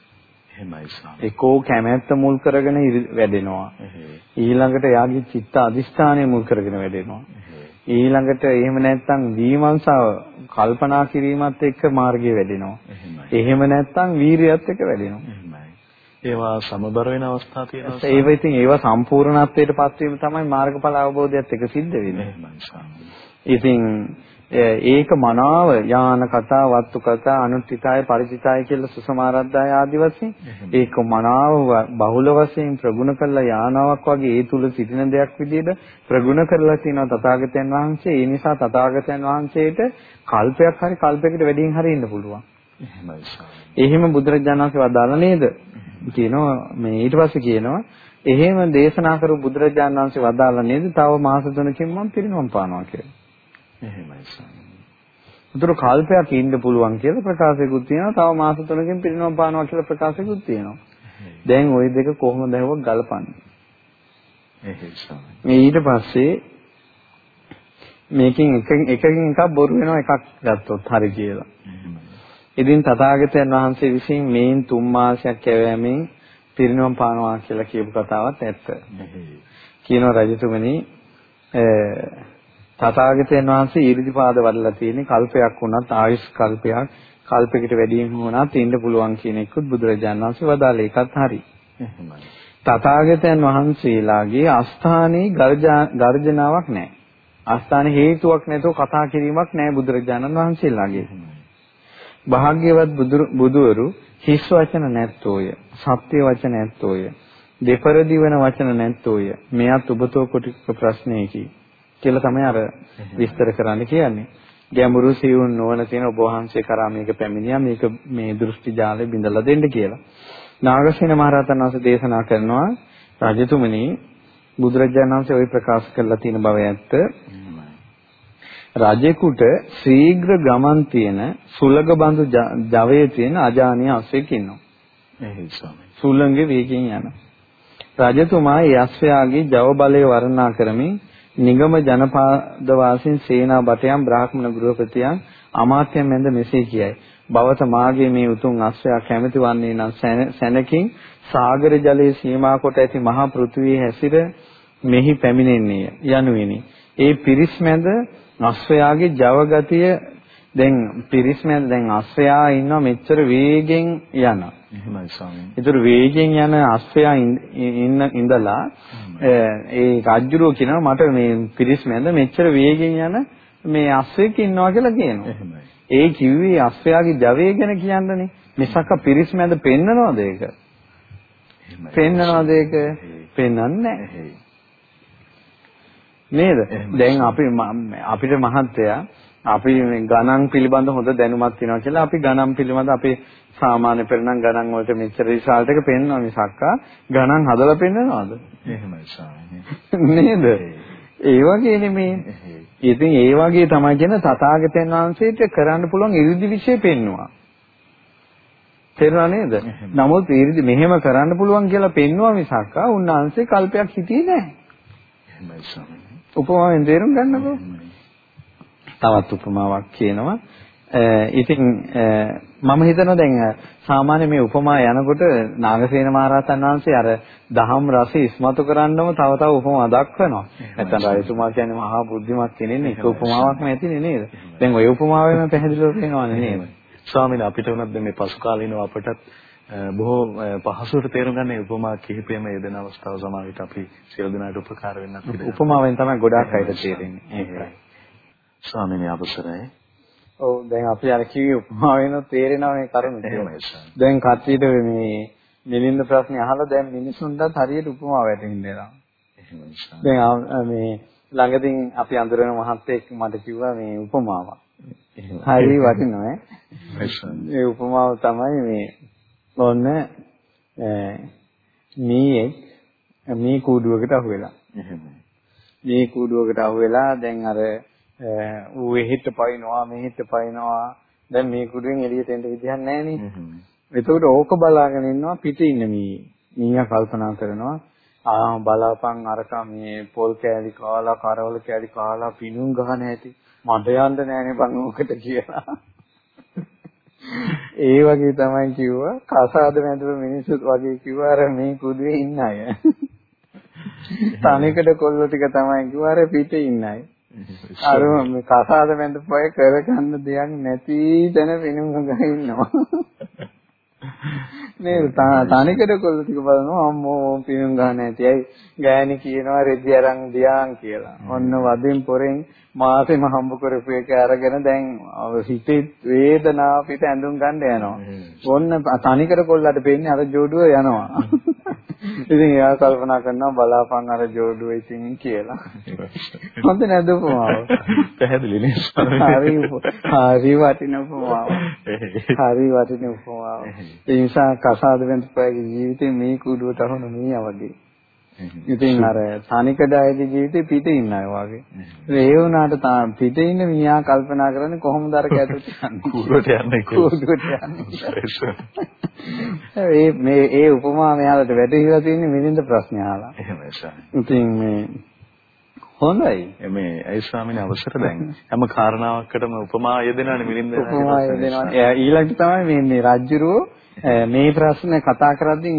Speaker 1: එහෙමයි ස්වාමී.
Speaker 2: ඒකෝ කැමැත්ත මුල් කරගෙන වැඩෙනවා. ඊළඟට යාගේ චිත්ත අදිෂ්ඨානය මුල් කරගෙන වැඩෙනවා. ඊළඟට එහෙම නැත්නම් විමර්ශාව කල්පනා කිරීමත් එක්ක මාර්ගය වැඩෙනවා. එහෙම නැත්නම් වීරියත් එක්ක වැඩෙනවා.
Speaker 1: ඒවා සමබර වෙන අවස්ථා තියෙනවා.
Speaker 2: ඒව ඉතින් ඒවා සම්පූර්ණත්වයට පත්වීම තමයි මාර්ගඵල අවබෝධයත් එක්ක සිද්ධ වෙන්නේ. ඉතින් ඒක මනාව යාන කතා වත්තු කතා අනුත්ිතය ಪರಿචිතය කියලා සුසමාරද්දාය ආදි වශයෙන් ඒක මනාව බහුල වශයෙන් ප්‍රගුණ කළ යානාවක් වගේ ඒ තුල සිටින දෙයක් විදිහට ප්‍රගුණ කරලා තියෙනවා තථාගතයන් වහන්සේ. ඒ නිසා තථාගතයන් වහන්සේට කල්පයක් හරි කල්පයකට වැඩියෙන් හරි ඉන්න පුළුවන් එහෙම බුදුරජාණන් වහන්සේ වදාලා නේද? කියනවා මේ ඊට පස්සේ කියනවා එහෙම දේශනා කරු බුදුරජාණන් වහන්සේ වදාලා නේද? තව මාස තුනකින් මම පිරිනොම් පානවා කියලා
Speaker 1: එහෙමයි ස්වාමී.
Speaker 2: උතුරු කල්පයක් ඉන්න පුළුවන් කියලා ප්‍රකාශයකුත් තියෙනවා. තව මාස තුනකින් පිරිනොම් පානවා කියලා ප්‍රකාශයකුත් තියෙනවා. දැන් ওই දෙක කොහොමද හවුවක් ගලපන්නේ?
Speaker 1: එහෙයි ස්වාමී.
Speaker 2: මේ ඊට පස්සේ මේකෙන් එකකින් එකකින් එකක් බොරු වෙනවා එකක් ගත්තොත් හරි කියලා. ඉතින් තථාගතයන් වහන්සේ විසින් මේන් තුන් මාසයක් කැවෑමෙන් පිරිනොම් පානවා කියලා කියපු කතාවත් ඇත්ත. කියනවා රජතුමනි තථාගතයන් වහන්සේ ඊරිදිපාද වඩලා තියෙන්නේ කල්පයක් වුණත් ආයුෂ් කල්පයක් කල්පයකට වැඩිම වුණත් ඉන්න පුළුවන් කියන එකත් බුදුරජාණන් වහන්සේ වදාළේ ඒකත් හරි. තථාගතයන් වහන්සේලාගේ අස්ථානයේ ගර්ජනාවක් නැහැ. අස්ථාන හේතුවක් නැතුව කතා කිරීමක් නැහැ බුදුරජාණන් වහන්සේලාගේ. භාග්‍යවත් බුදුවරු හිස් වචන නැත්තෝය. සත්‍ය වචන නැත්තෝය. දෙපරදි වෙන වචන නැත්තෝය. මෙයත් ඔබතෝ කොට ප්‍රශ්නයකි. කියලා තමයි අර විස්තර කරන්න කියන්නේ. ගැඹුරු සියුම් නොවන තියෙන ඔබ වහන්සේ කරා මේක පැමිණියා මේක මේ දෘෂ්ටි ජාලය බිඳලා දෙන්න කියලා. නාගසේන මහරහතන් වහන්සේ දේශනා කරනවා රජතුමනි බුදුරජාණන් වහන්සේ ওই ප්‍රකාශ කරලා තියෙන බව ඇත්ත. රජෙකුට ශීඝ්‍ර ගමන් තියෙන සුලඟ බඳු ජවයේ තියෙන අජානීය අශ්වයෙක් ඉන්නවා.
Speaker 1: එහෙයි ස්වාමී.
Speaker 2: සුලඟේ වේගෙන් යන. රජතුමා ඒ අශ්වයාගේ ජව බලය වර්ණනා කරමින් නිගම ජනපාද වාසීන් සේනා බටයන් බ්‍රාහ්මණ ගෘහපතියන් අමාත්‍යයන් මැද මෙසේ කියයි. බවත මාගේ මේ උතුම් අශ්වයා කැමති වන්නේ නම් සැනකින් සාගර ජලයේ සීමා කොට ඇති මහා පෘථුවියේ හැසිර මෙහි පැමිණෙන්නේ යනුවෙනි. ඒ පිරිස් මැද අශ්වයාගේ ජව ගතිය දැන් පිරිස් මැද දැන් අශ්වයා ඉන්නවා මෙච්චර වේගෙන් යනවා.
Speaker 1: එහෙමයි ස්වාමීනි.
Speaker 2: ඒතර වේගෙන් යන අශ්වයා ඉන්න ඉඳලා ඒ රාජ්‍යරෝ කියනවා මට මේ පිරිස් මැද මෙච්චර වේගෙන් යන මේ අශ්වයෙක් ඉන්නවා කියලා කියනවා.
Speaker 1: එහෙමයි.
Speaker 2: ඒ කිව්වේ අශ්වයාගේ ජවය ගැන කියන්නනේ. මිසක පිරිස් මැද පෙන්නනවද ඒක? පෙන්නනවද ඒක? පෙන්නන්නේ නැහැ. නේද? දැන් අපි අපිට මහත්තයා අපි මේ ගණන් පිළිබඳ හොඳ දැනුමක් තියෙනවා කියලා අපි ගණන් පිළිබඳ අපේ සාමාන්‍ය පෙරණම් ගණන් වලට මෙච්චර රිසල්ට් එක පෙන්වනවා මිසක්කා ගණන් හදලා පෙන්වනවද?
Speaker 1: එහෙමයි ස්වාමීනි.
Speaker 2: නේද? ඒ වගේනේ මේ. ඉතින් ඒ වගේ තමයි කියන තථාගතයන් වහන්සේට කරන්න පුළුවන් 이르දි વિશે පෙන්වනවා. තේරුණා නේද? නමුත් 이르දි මෙහෙම කරන්න පුළුවන් කියලා පෙන්වුවා මිසක්කා උන්වහන්සේ කල්පයක් හිතියේ නැහැ.
Speaker 1: එහෙමයි ස්වාමීනි.
Speaker 2: උපමාවෙන් තේරුම් ගන්නකෝ. තවත් උපමාවක් කියනවා. ඉතින් මම හිතනවා දැන් සාමාන්‍ය මේ උපමා යනකොට නාගසේන මහරහතන් වහන්සේ අර දහම් රසය ඉස්මතු කරන්නම තව තව උපමා දක්වනවා. නැත්නම් රාජතුමා කියන්නේ මහා බුද්ධිමත් කෙනෙක් එක උපමාවක් නැතිනේ නේද? දැන් ওই උපමාවෙම පැහැදිලිව පේනවනේ නේද?
Speaker 1: ස්වාමීන් අපිට උනත් මේ පසු කාලිනව අපටත් බොහෝ පහසුවට තේරුම් ගන්න උපමා කිහිපයම යෙදෙන අවස්ථාව සමාවිත අපි සියලු දෙනාට උපකාර වෙන්නත්
Speaker 2: පිළිගන්නවා. උපමාවෙන් තමයි ගොඩාක් අයට තේරෙන්නේ.
Speaker 1: ඒකයි. ස්වාමීනි අවසරයි.
Speaker 2: ඔව් දැන් අපි අර කිව්වේ උපමාවෙන් තේරෙනවා මේ කරුණ.
Speaker 1: එහෙමයි.
Speaker 2: දැන් කට්ටියට මේ මිලින්ද ප්‍රශ්නේ අහලා දැන් මිනිසුන්ටත් හරියට උපමා වැටෙන්නවා.
Speaker 1: එහෙමයි.
Speaker 2: දැන් මේ ළඟදී අපි අඳුරන මහත්තයෙක් මට කිව්වා මේ උපමාවක්. හරි වටිනවා. ඒ උපමාව තමයි මේ ඔන්න මීයක් මී කූඩුවකට අහු වෙලා. මී කූඩුවකට අහු වෙලා දැන් අර ඌ එහෙට පයින්නවා මෙහෙට පයින්නවා දැන් මේ කුඩුවෙන් එළියට එන්න විදිහක් නැහැ නේ. එතකොට ඕක බලාගෙන ඉන්නවා පිටේ ඉන්න මී. මීයා කල්පනා කරනවා ආ බලාපන් අරක මේ පොල් කෑලි කාලා කරවල කෑලි කාලා පිණුම් ගහන ඇති මට යන්න නෑනේ බං ඕකට කියලා. ඒ වගේ තමයි කිව්වා කසාද මැදුව මිනිස්සුත් වගේ කිව්වා අර මේ කුඩුවේ ඉන්න අය. තනිකඩ කොල්ල ටික තමයි කිව්වා අර පිටේ ඉන්න අය. අර මේ කසාද මැදපොය කරගන්න දෙයක් නැති තැන පිනුම් ගහ ඉන්නවා. නේද තනිකඩ කොල්ල ටික බලනවා අම්මෝ පිනුම් ගන්න ඇති. ඇයි ගෑණි කියනවා රෙදි අරන් දියාන් කියලා. ඔන්න වදින් පොරෙන් මාසෙම හම්බ කරපු එක අරගෙන දැන් හිතේ වේදනාව පිට ඇඳුම් ගන්න යනවා. ඔන්න තනිකඩ කොල්ලට පෙන්නේ අර ජෝඩුව යනවා. ඉතින් එයා කල්පනා කරනවා බලාපන් අර ජෝඩුව ඉතින් කියලා. හොඳ නැද උපමාව.
Speaker 1: පැහැදිලි නේ.
Speaker 2: හරි හරි වටින උපමාව. හරි වටින උපමාව. ඒ නිසා කසාද වෙනතපෑගේ ජීවිතේ මේ කුඩුවට අහන මීයා වගේ. ඉතින් අර තනිකඩයිගේ ජීවිතේ පිටේ ඉන්න අය වගේ. ඒ වුණාට පිටේ ඉන්න මියා කල්පනා කරන්නේ කොහොමද අර කැටුට යන්නේ?
Speaker 1: කුඩුවට යන්නේ
Speaker 2: කුඩුවට යන්නේ. ඒ මේ ඒ උපමා මෙයාලට වැටහිලා තියෙන්නේ මිලින්ද ප්‍රශ්න අහලා.
Speaker 1: එහෙමයි සර්.
Speaker 2: ඉතින් මේ හොඳයි.
Speaker 1: මේ ඒ ස්වාමීන් අවසර දැන් හැම කාරණාවකටම උපමා යෙදෙනවනේ මිලින්ද.
Speaker 2: උපමා යෙදෙනවා. ඊළඟට තමයි මේ රාජ්‍යරෝ මේ ප්‍රශ්න කතා කරද්දී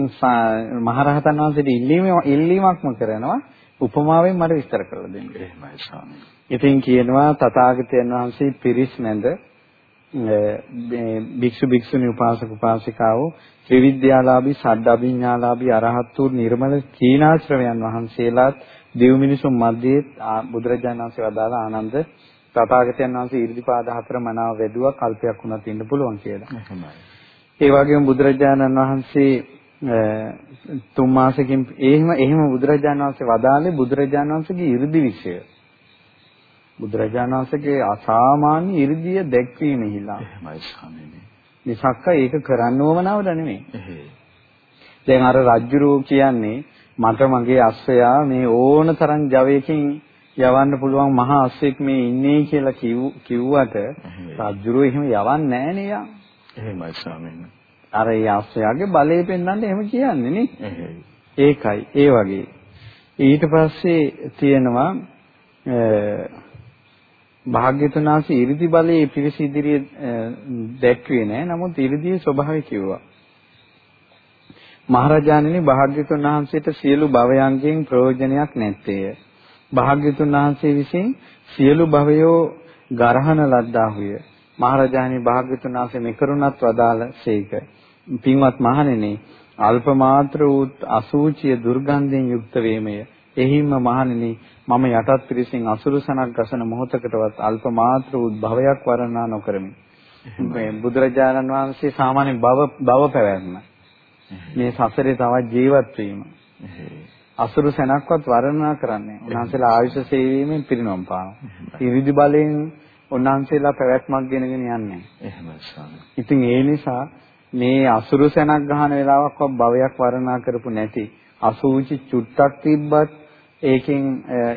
Speaker 2: මහරහතන් වහන්සේට ඉල්ලීම ඉල්ලීමක්ම කරනවා උපමාවෙන් මට විස්තර කරලා දෙන්න.
Speaker 1: එහෙමයි ස්වාමී.
Speaker 2: ඉතින් කියනවා තථාගතයන් වහන්සේ පිරිස් නැඳ මේ භික්ෂු භික්ෂුණී උපාසක උපාසිකාවෝ ත්‍රිවිද්‍යාලාභී සඩ්ඩබිඥාලාභී අරහත් වූ නිර්මල සීනාශ්‍රවයන් වහන්සේලාත් දෙව් මිනිසුන් මැදේ බුදුරජාණන් වහන්සේ වදාළ ආනන්ද තථාගතයන් වහන්සේ ඉර්ධිපාද හතර මනාව වැදුවා කල්පයක් වුණත් ඉන්න පුළුවන් කියලා.
Speaker 1: එහෙමයි.
Speaker 2: ඒ වගේම බුදුරජාණන් වහන්සේ තුන් මාසකින් එහෙම එහෙම බුදුරජාණන් වහන්සේ වදාළේ බුදුරජාණන් වහන්සේගේ 이르දි විශය. බුදුරජාණන් වහන්සේගේ අසාමාන්‍ය 이르දිය දැක්වීමෙහිලා.
Speaker 1: එහෙමයි ස්වාමීනි.
Speaker 2: නිසක්ක ඒක කරන්න ඕමනාවද නෙමෙයි. දැන් අර රජ්ජුරෝ කියන්නේ මට මගේ අස්සයා මේ ඕන තරම් ජවයකින් යවන්න පුළුවන් මහා අස්සෙක් මේ ඉන්නේ කියලා කිව්වට රජුරෝ එහෙම යවන්නේ නැහැ
Speaker 1: එහෙමයි ස්වාමීන්
Speaker 2: අර ඒ ආශ්‍රයගේ බලය පෙන්වන්න එහෙම කියන්නේ නේ. ඒකයි ඒ වගේ. ඊට පස්සේ තියෙනවා භාග්‍යතුන් වහන්සේ 이르දි බලයේ පිරිස ඉදිරියේ දැක්වේ නෑ. නමුත් 이르දියේ ස්වභාවය කිව්වා. මහරජාණෙනි භාග්‍යතුන් වහන්සේට සියලු භවයන්ගෙන් ප්‍රයෝජනයක් නැත්තේය. භාග්‍යතුන් වහන්සේ විසින් සියලු භවයෝ ගරහන ලද්දාහුය. මහරජාණන් භාග්‍යතුන් වහන්සේ මෙකරුණත් වදාළසේක. පින්වත් මහණෙනි, අල්ප මාත්‍ර වූ අසූචිය දුර්ගන්ධයෙන් යුක්ත වේමය. එහිම මහණෙනි, මම යටත් පිරිසින් අසුරුසනක් ගසන මොහොතකටවත් අල්ප මාත්‍ර වූ භවයක් වර්ණනා නොකරමි. මේ බුදුරජාණන් වහන්සේ සාමාන්‍ය භව භව පැවැත්ම. මේ සසරේ තවත් ජීවත් වීම. අසුරු සැනක්වත් වර්ණනා කරන්නේ. උන්වහන්සේලා ආයුෂ සේවීමෙන් පිරිනොම් පානවා. ඉරිදි බලයෙන් උන්වහන්සේලා පැවැත්මක් ගෙනගෙන යන්නේ.
Speaker 1: එහෙමයි ස්වාමී.
Speaker 2: ඉතින් ඒ නිසා මේ අසුරු සැනක් ගහන වෙලාවක්වත් භවයක් වර්ණනා කරපු නැති අසූචි චුට්ටක් තිබ්බත් ඒකෙන්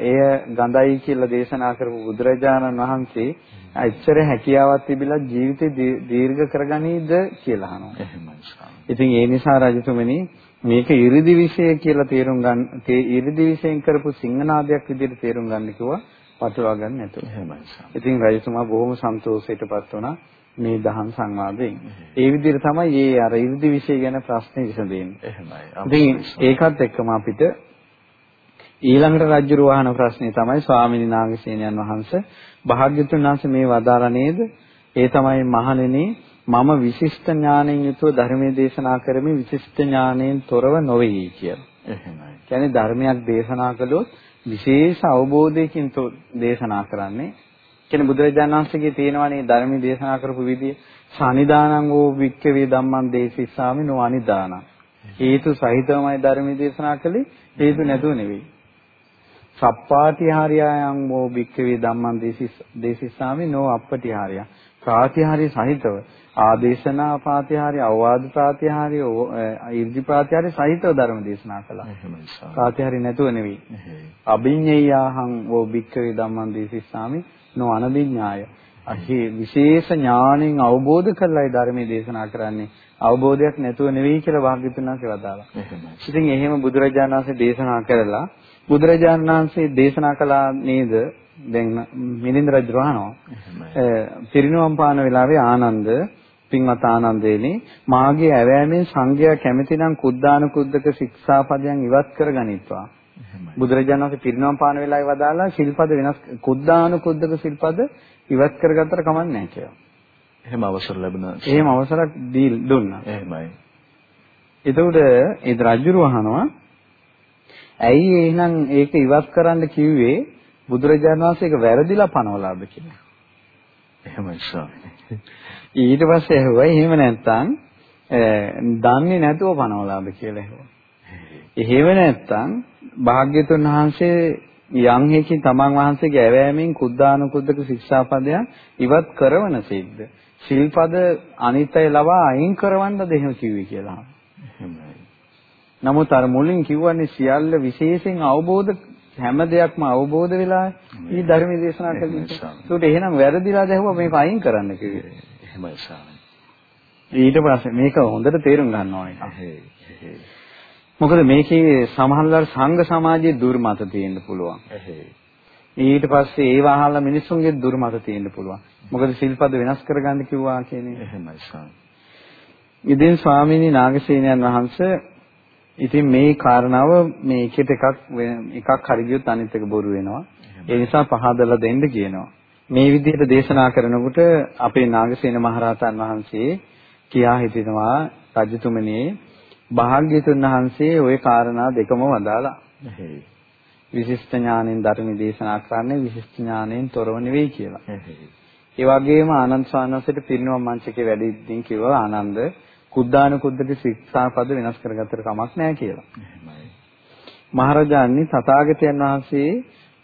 Speaker 2: එය ගඳයි කියලා දේශනා කරපු බුදුරජාණන් වහන්සේ ඇච්චර හැකියාවක් තිබිලා ජීවිතේ දීර්ඝ කරගනීද කියලා අහනවා.
Speaker 1: එහෙමයි.
Speaker 2: ඉතින් ඒ නිසා රජතුමනි මේක 이르දි විශේෂය කියලා තේරුම් ගන්න ඉරිදි විශේෂයෙන් කරපු සිංහනාදයක් විදිහට තේරුම් ගන්න කිව්වා. පටලවා ගන්න නැතුව.
Speaker 1: එහෙමයි.
Speaker 2: ඉතින් රජතුමා බොහොම සන්තෝෂයටපත් වුණා මේ දහම් සංවාදයෙන්. ඒ විදිහට තමයි මේ අර 이르දි විෂය ගැන ප්‍රශ්නේ විසඳෙන්නේ.
Speaker 1: එහෙමයි.
Speaker 2: ඒකත් එක්කම අපිට ඊළඟට රජුරු වහන ප්‍රශ්නේ තමයි ස්වාමීන් නාගසේනයන් වහන්සේ භාග්‍යතුන් වහන්සේ මේ වදාලා නේද? ඒ තමයි මහණෙනි මම විශිෂ්ට ඥාණයෙන් යුතුව ධර්මයේ දේශනා කරමින් විශිෂ්ට ඥාණයෙන් තොරව නොවේ කියලා.
Speaker 1: එහෙමයි.
Speaker 2: කියන්නේ ධර්මයක් දේශනා කළොත් විශේෂ අවබෝධයකින් දේශනා කරන්නේ. කියන්නේ බුදුරජාණන් වහන්සේගේ තියෙනවානේ ධර්මයේ දේශනා කරපු විදිය. සනිදානං වූ වික්කවේ ධම්මං දේශිස්සාමි නො අනිදානං. හේතු සහිතවමයි ධර්මයේ දේශනා කළේ හේතු නැතුව නෙවෙයි. සප්පාටිහාරයයන් වූ වික්කවේ ධම්මං දේශිස්සාමි නො අප්පටිහාරයං. ප්‍රාතිහාර්ය සහිතව ආදේශනා ප්‍රාතිහාර්ය අවවාද ප්‍රාතිහාර්ය ඊර්ජි ප්‍රාතිහාර්ය සහිතව ධර්ම දේශනා කළා. ප්‍රාතිහාර්ය නැතුව නෙවෙයි. අභිඤ්ඤයාහං වෝ භික්ඛවේ ධම්මං දේශිස්සාමි නො අනදිඤ්ඤාය. අහි විශේෂ ඥාණයෙන් අවබෝධ කරලායි ධර්මයේ දේශනා කරන්නේ. අවබෝධයක් නැතුව නෙවෙයි කියලා භාග්‍යතුන් වහන්සේ වදාළා. ඉතින් එහෙම බුදුරජාණන් වහන්සේ දේශනා කරලා බුදුරජාණන් වහන්සේ දේශනා කළා නේද දැන් මිලින්ද රජු අහනවා. පිරිනුවම් පාන වෙලාවේ ආනන්ද පින්වත් ආනන්දේනි මාගේ ඇවෑමෙන් සංඝයා කැමතිනම් කුද්දාන කුද්දක ශික්ෂාපදයන් ඉවත් කරගනිත්වා. බුදුරජාණන් වහන්සේ පිරිනුවම් පාන වෙලාවේ වදාලා ශිල්පද වෙනස් කුද්දාන කුද්දක ශිල්පද ඉවත් කරගත්තට කමක් නැහැ කියලා.
Speaker 1: එහෙම අවසර ලැබුණා.
Speaker 2: එහෙම අවසරක් දුන්නා.
Speaker 1: එහෙමයි.
Speaker 2: එතකොට ඒ රජුරු අහනවා ඇයි එහෙනම් ඒක ඉවත් කරන්න කිව්වේ බුදුරජාණන් වහන්සේ ඒක වැරදිලා පනවලාද කියලා.
Speaker 1: එහෙමයි ස්වාමී.
Speaker 2: ඊට පස්සේ ඇහුවා එහෙම නැත්නම් දන්නේ නැතුව පනවලාද කියලා ඇහුවා. එහෙම නැත්නම් භාග්‍යතුන් වහන්සේ යම් හේකින් තමන් වහන්සේගේ ඇවෑමෙන් කුද්දානුකුද්දක ශික්ෂාපදයක් ඉවත් කරවන සිද්ද. ශිල්පද අනිත්‍ය ලවා අයින් කරවන්නද එහෙම කිව්වේ කියලා. නමුත් අර මුලින් කිව්වන්නේ සියල්ල විශේෂයෙන් අවබෝධ හැම දෙයක්ම අවබෝධ වෙලා මේ ධර්මයේ දේශනා කරන්නේ. ඒකට එහෙනම් වැරදිලා දැහුවා මේක අයින් කරන්න කිව්වේ.
Speaker 1: එහෙමයි ස්වාමී.
Speaker 2: ඊට පස්සේ මේක හොඳට තේරුම් ගන්න ඕනේ. මොකද මේකේ සමහරවල් සංඝ සමාජයේ දුර්මත තියෙන්න පුළුවන්. ඊට පස්සේ ඒව අහලා මිනිස්සුන්ගේ දුර්මත තියෙන්න පුළුවන්. මොකද සිල්පද වෙනස් කරගන්න කිව්වා කියන්නේ.
Speaker 1: එහෙමයි ස්වාමී.
Speaker 2: ඉතින් ස්වාමීනි නාගසේනයන් වහන්සේ ඉතින් මේ කාරණාව මේ එකට එකක් එකක් හරි ගියොත් අනිත් එක බොරු වෙනවා. ඒ නිසා පහදලා දෙන්න කියනවා. මේ විදිහට දේශනා කරනකොට අපේ නාගසේන මහරහතන් වහන්සේ කියා හිටිනවා රජතුමනි භාග්‍යතුන් වහන්සේ ওই කාරණා දෙකම වදාලා. විශිෂ්ට ඥාණයෙන් ධර්ම දේශනා කරන්නේ විශිෂ්ට ඥාණයෙන් තොරව නෙවෙයි කියලා. ඒ වගේම ආනන්ද වහන්සේට පිරිනවම් මංචකේ වැඩ ඉදින් කිව්වා ආනන්ද කුද්දාන කුද්දට ශික්ෂාපද වෙනස් කරගත්තට කමක් නැහැ කියලා. මහරජාණන් තථාගතයන් වහන්සේ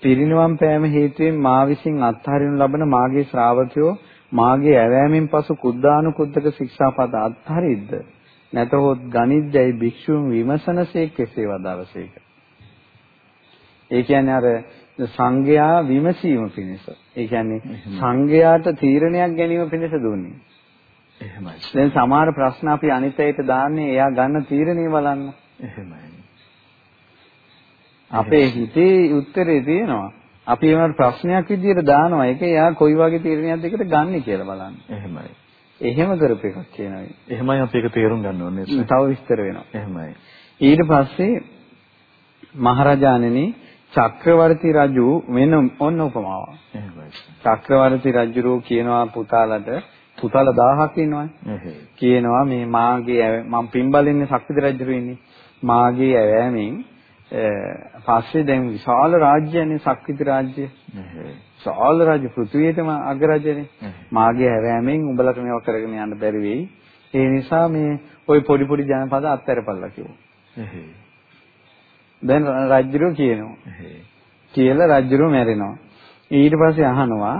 Speaker 2: පිරිනිවන් පෑම හේතුවෙන් මා විසින් අත්හරිනු ලබන මාගේ ශ්‍රාවකයෝ මාගේ ඇවෑමෙන් පසු කුද්දාන කුද්දක ශික්ෂාපද අත්හරිද්ද නැතහොත් ගනිද්දයි භික්ෂුන් විමසනසේක කෙසේ වදාළසේක. ඒ කියන්නේ අර සංඝයා විමසීම පිණිස. ඒ කියන්නේ සංඝයාට තීරණයක් ගැනීම පිණිස දුන්නේ.
Speaker 1: එහෙමයි.
Speaker 2: දැන් සමහර ප්‍රශ්න අපි අනිත්‍යයට දාන්නේ එයා ගන්න තීරණය බලන්න.
Speaker 1: එහෙමයි.
Speaker 2: අපේ හිතේ උත්තරේ තියෙනවා. අපි ඒවට ප්‍රශ්නයක් විදියට දානවා. ඒක එයා කොයි වගේ තීරණයක්ද එකට ගන්නෙ කියලා බලන්න.
Speaker 1: එහෙමයි.
Speaker 2: එහෙම කරපු එකක් කියනවා.
Speaker 1: එහෙමයි අපි ඒක තේරුම් ගන්න ඕනේ.
Speaker 2: තව විස්තර වෙනවා.
Speaker 1: එහෙමයි.
Speaker 2: ඊට පස්සේ මහරජාණෙනි චක්‍රවර්ති රජු වෙන ඔන්න උපමාවක්.
Speaker 1: එහෙමයි.
Speaker 2: චක්‍රවර්ති රජුරෝ කියනවා පුතාලට පුතාලා 1000ක් ඉන්නවනේ. කියනවා මේ මාගේ මම පින්බලින්නේ ශක්තිද රජු ඉන්නේ. මාගේ ඇවෑමෙන් පස්සේ දැන් විශාල රාජ්‍යයනේ ශක්තිද රාජ්‍ය. විශාල රාජ්‍ය පෘථිවියටම අගරජනේ. මාගේ ඇවෑමෙන් උඹලට මේවා කරගෙන යන්න බැරි වෙයි. ඒ නිසා මේ ওই පොඩි පොඩි ජනපද අත්හැරපල්ලා කිව්වා. දැන් රජුරෝ කියනවා. කියලා රජුරෝ මැරෙනවා. ඊට පස්සේ අහනවා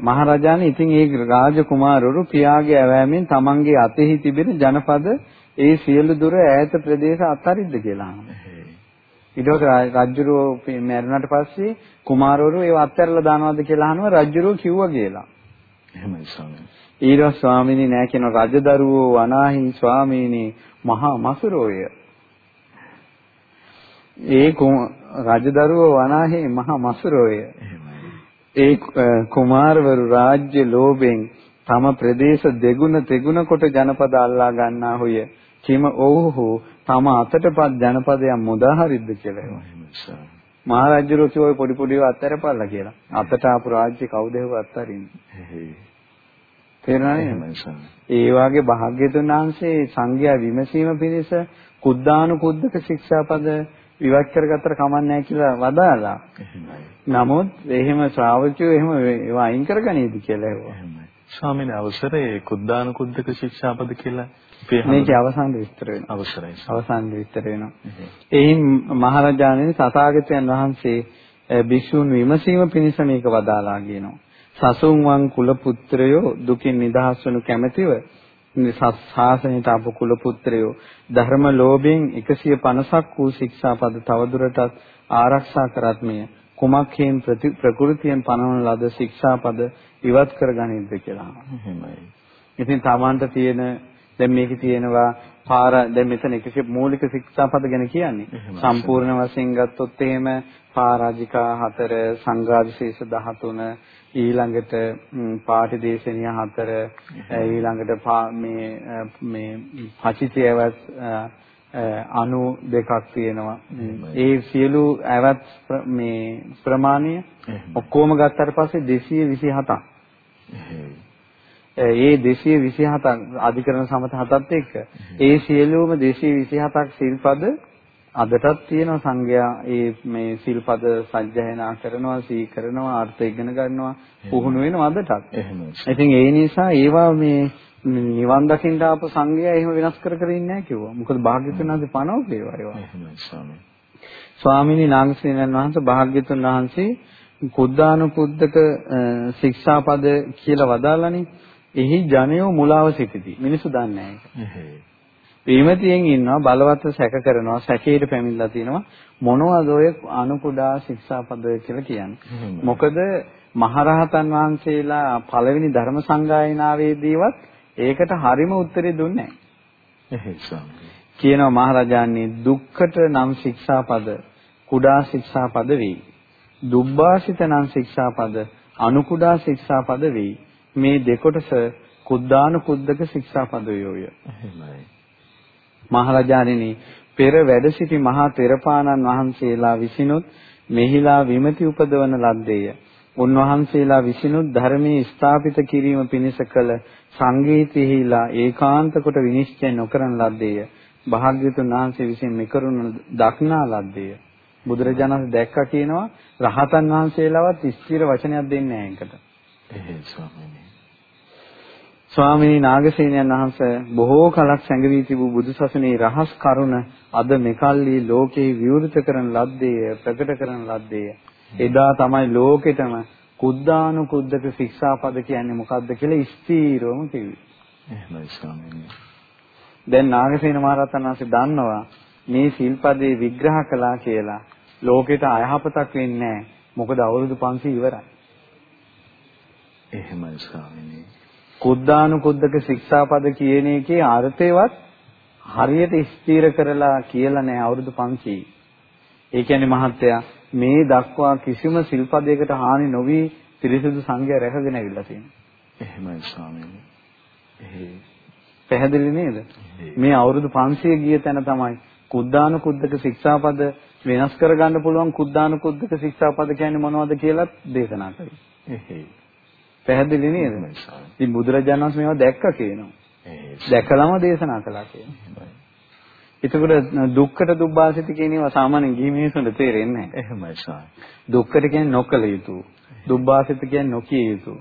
Speaker 2: මහරජාණන් ඉතින් ඒ රාජකුමාරවරු පියාගේ ඇවෑමෙන් තමන්ගේ අතෙහි තිබෙන ජනපද ඒ සියලු දුර ඈත ප්‍රදේශ අත්හරිද්ද කියලා. ඊට පස්සේ රජුරෝ මැරුණාට පස්සේ කුමාරවරු ඒව අත්හැරලා දානවද කියලා අහනවා රජුරෝ කිව්වා කියලා.
Speaker 1: එහෙමයි ස්වාමීනි.
Speaker 2: ඊට ස්වාමීනි නෑ කියන රජදරුවෝ වනාහි ස්වාමීනි මහා මසුරෝය. ඒ රජදරුව වනාහි මහා මසුරෝය. ඒ කුමාරවරු රාජ්‍ය ලෝභෙන් තම ප්‍රදේශ දෙගුණ තෙගුණ කොට ජනපද අල්ලා ගන්නා හොය. කිම ඔව්හු තම අතටපත් ජනපදයක් මුදා හරිද්ද කියලා එනවා. මහරජුරෝ කිව්ව පොඩි පොඩිව අත්හැරපල්ලා කියලා. අතට ආපු රාජ්‍ය කවුද ඒව අත්හරින්නේ? තේරෙනවද? ඒ වාගේ භාග්‍යතුන් වහන්සේ සංඝයා විමසීම පිණිස කුද්දානුකුද්දක ශික්ෂාපද විවත් කරගත්තට කමන්නේ නැහැ කියලා වදාලා. නමුත් එහෙම ශ්‍රාවකයෝ එහෙම ඒවා අයින් කරගනීද කියලා ඇහුවා.
Speaker 1: ස්වාමීන් අවසරේ කුද්දානුකුද්දක ශික්ෂාපද කියලා
Speaker 2: මේකේ අවසාන විස්තර වෙනවා.
Speaker 1: අවසරයි.
Speaker 2: අවසාන විස්තර වෙනවා. එයින් මහරජාණන් තථාගතයන් වහන්සේ භික්ෂූන් විමසීම පිණිස මේක වදාලා කියනවා. සසුන්වන් කුල පුත්‍රයෝ දුකින් නිදහස් වනු කැමැතිව ශාසනයට අප කුල පුත්‍රයෝ ධර්ම ලෝභයෙන් 150ක් වූ ශික්ෂාපද තවදුරටත් ආරක්ෂා කරත්මිය කුමක් හේන් ප්‍රകൃතියෙන් පනවන ලද ශික්ෂාපද ඉවත් කරගනිද්ද කියලා. එහෙමයි. ඉතින් තමන්ට තියෙන දැන් මේකේ තියෙනවා පාර දැන් මෙතන එකසේ මූලික ශික්ෂාපද ගැන කියන්නේ. සම්පූර්ණ වශයෙන් ගත්තොත් එහෙම පරාජිකා හතර සංඝාදිශේෂ 13 ඊළඟට පාටි දේශනිය හතර ඊළඟට මේ මේ පචිතයවත් අණු දෙකක් තියෙනවා. ඒ සියලු ඇවත් මේ ප්‍රමාණය ඔක්කොම ගත්තට පස්සේ 227ක් ඒ 227ක් අධිකරණ සමත හතත් එක්ක ඒ සියලුම 227ක් සිල්පද අදටත් තියෙනවා සංඝයා ඒ මේ සිල්පද සජ්ජායනා කරනවා සී කරනවා අර්ථ ඉගෙන ගන්නවා පුහුණු වෙනවා අදටත්. එහෙමයි. ඉතින් ඒ නිසා ඒවා මේ නිවන් දකින්න ආපු සංඝයා එහෙම වෙනස් කර කර ඉන්නේ නැහැ කිව්වා. මොකද භාග්‍යවතුන් වහන්සේ පනවපු ඒවා ඒවා. එහෙමයි ස්වාමී. ස්වාමීනි නාගසේනන් වහන්සේ භාග්‍යවතුන් වහන්සේ කුද්දානුකුද්දක ශික්ෂාපද කියලා වදාලානේ. එහි ජනයෝ මුලාව සිටිති. මිනිසු දන්නේ නැහැ. විමතියෙන් ඉන්නවා බලවත් සැක කරනවා සැකයට පැමිණලා තිනවා මොනවද ඔය අනුකුඩා ශික්ෂාපදය කියලා කියන්නේ? මොකද මහරහතන් වහන්සේලා පළවෙනි ධර්ම සංගායනාවේදීවත් ඒකට හරිම උත්තරේ දුන්නේ නැහැ. කියනවා මහරජාණන් දුක්කට නම් ශික්ෂාපද කුඩා ශික්ෂාපද වෙයි. දුබ්බාසිත නම් ශික්ෂාපද අනුකුඩා ශික්ෂාපද වෙයි මේ දෙකොටස කුද්දානුකුද්දක ශික්ෂාපදයෝය එහෙමයි මහරජාණෙනි පෙර වැඩ සිටි මහා තෙරපාණන් වහන්සේලා විසිනුත් මෙහිලා විමති උපදවන ලද්දේය. උන්වහන්සේලා විසිනුත් ධර්මයේ ස්ථාපිත කිරීම පිණිස කළ සංගීතෙහිලා ඒකාන්ත කොට විනිශ්චය නොකරන ලද්දේය. භාග්‍යතුන් වහන්සේ විසින් මෙකරුණ දක්නා ලද්දේය. බුදුරජාණන් දැක්කා කියනවා රහතන් වහන්සේලාවත් ස්ථිර වචනයක් දෙන්නේ නැහැ ඒකට. එහෙයි ස්වාමීනි. ස්වාමීනි නාගසේනයන් වහන්සේ බොහෝ කලක් සැඟවී තිබූ බුදුසසුනේ රහස් කරුණ අද මෙකල්ලි ලෝකේ විවෘත කරන ලද්දේය ප්‍රකට කරන ලද්දේය එදා තමයි ලෝකෙටම කුද්දානුකුද්දක ශික්ෂාපද කියන්නේ මොකද්ද කියලා ස්ථීරවම කිව්වේ. එහෙමයි ස්වාමීනි. දැන් නාගසේන මහරහතන් වහන්සේ දන්නවා මේ සිල්පදේ විග්‍රහ කළා කියලා. ලෝකෙට අයහපතක් වෙන්නේ නැහැ. මොකද අවුරුදු 500 ඉවරයි. එහෙමයි ස්වාමීනි කුද්දානුකුද්දක ශික්ෂාපද කියන එකේ අර්ථයවත් හරියට ස්ථිර කරලා කියලා නැහැ අවුරුදු 500. ඒ කියන්නේ මහත්තයා මේ දක්වා කිසිම සිල්පදයකට හානි නොවි පිරිසිදු සංඝයා රැකගෙන අවිල්ලා තියෙනවා. එහෙමයි ස්වාමීනි. එහෙ පැහැදිලි නේද? මේ අවුරුදු 500 ගිය තැන තමයි කුද්දානුකුද්දක ශික්ෂාපද වෙනස් කරගන්න පුළුවන් කුද්දානුකුද්දක ශික්ෂාපද කියන්නේ මොනවද කියලා දේශනා කරේ. එහෙයි. පැහැදිලි නේද? ඉතින් බුදුරජාණන් වහන්සේ මේවා දැක්කා කියනවා. දැකලම දේශනා කළා කියනවා. එතකොට දුක්කට දුබ්බාසිත කියන ඒවා සාමාන්‍යයෙන් ගිහි මිනිස්සුන්ට තේරෙන්නේ නැහැ. එහෙමයි සාරා. දුක්කට කියන්නේ නොකල යුතු. දුබ්බාසිත කියන්නේ නොකිය යුතු.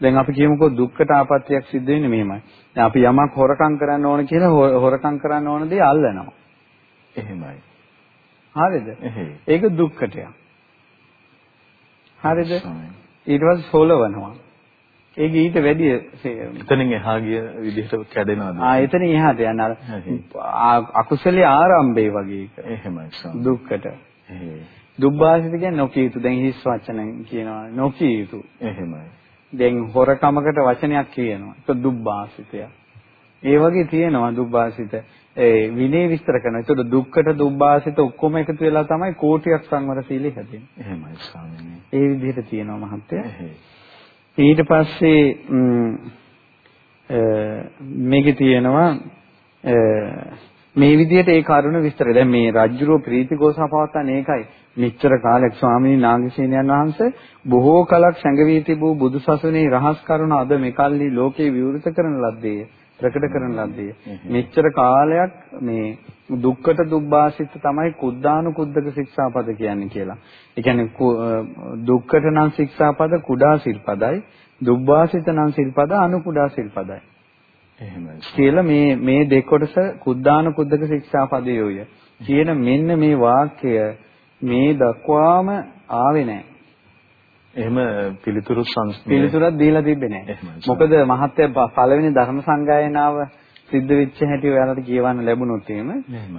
Speaker 2: දැන් අපි කියමුකෝ දුක්කට ආපත්‍යක් සිද්ධ වෙන්නේ මෙහෙමයි. දැන් අපි යමක් හොරකම් කරන්න ඕන කියලා හොරකම් කරන්න ඕන දේ අල්ලනවා. එහෙමයි. හරිද? ඒක දුක්කටයක්. හරිද? ඊට පස්සේ සෝලවනවා. ඒක ඊට වැඩි
Speaker 1: එතනින් එහා ගිය විදිහට කැඩෙනවද?
Speaker 2: ආ එතනින් එහාට යන අර අකුසලයේ ආරම්භය වගේ එක.
Speaker 1: එහෙමයි සම්.
Speaker 2: දුක්කට. දුබ්බාසිත කියන්නේ නොකිය යුතු. දැන් හිස් වචන කියනවා නොකිය යුතු.
Speaker 1: එහෙමයි.
Speaker 2: දැන් හොරකමකට වචනයක් කියනවා. ඒක දුබ්බාසිතය. ඒ වගේ තියෙනවා දුබ්බාසිත. ඒ විනය විස්තර කරනවා. ඒතකොට දුක්කට දුබ්බාසිත ඔක්කොම එකතු වෙලා තමයි කෝටියක් සංවර සීලය හැදෙන්නේ.
Speaker 1: එහෙමයි ස්වාමීනි.
Speaker 2: ඒ විදිහට තියෙනවා මහත්තයා. ඊට පස්සේ මේකේ තියෙනවා මේ විදිහට ඒ කරුණ විස්තර. දැන් මේ රජ්ජුරුව ප්‍රීතිഘോഷා පවත්තන්නේ ඒකයි. මෙච්චර කාලයක් ස්වාමීන් නාගසේනයන් වහන්සේ බොහෝ කලක් සැඟවී තිබූ බුදුසසුනේ රහස් කරුණ අද මෙකල්ලි ලෝකේ විවෘත කරන ලද්දේ. ප්‍රකට කරන ලද්දේ. මෙච්චර කාලයක් මේ දුක්කට දුබ්බාසිත තමයි කුද්දානු කුද්දක ශික්ෂාපද කියන්නේ කියලා. ඒ කියන්නේ දුක්කට නම් ශික්ෂාපද කුඩා සිල්පදයි, දුබ්බාසිත නම් සිල්පද අනු කුඩා සිල්පදයි. එහෙමයි. කියලා මේ මේ දෙක කොටස කුද්දානු කුද්දක ශික්ෂාපදයෝය. කියන මෙන්න මේ වාක්‍ය මේ දක්වාම ආවේ නැහැ.
Speaker 1: එහෙම පිළිතුරු
Speaker 2: පිළිතුරක් දීලා තිබ්බේ නැහැ. මොකද මහත්ය පළවෙනි ධර්ම සංගායනාව සිද්ධ වෙච්ච හැටි ඔයාලට කියවන්න ලැබුණොත් එහෙම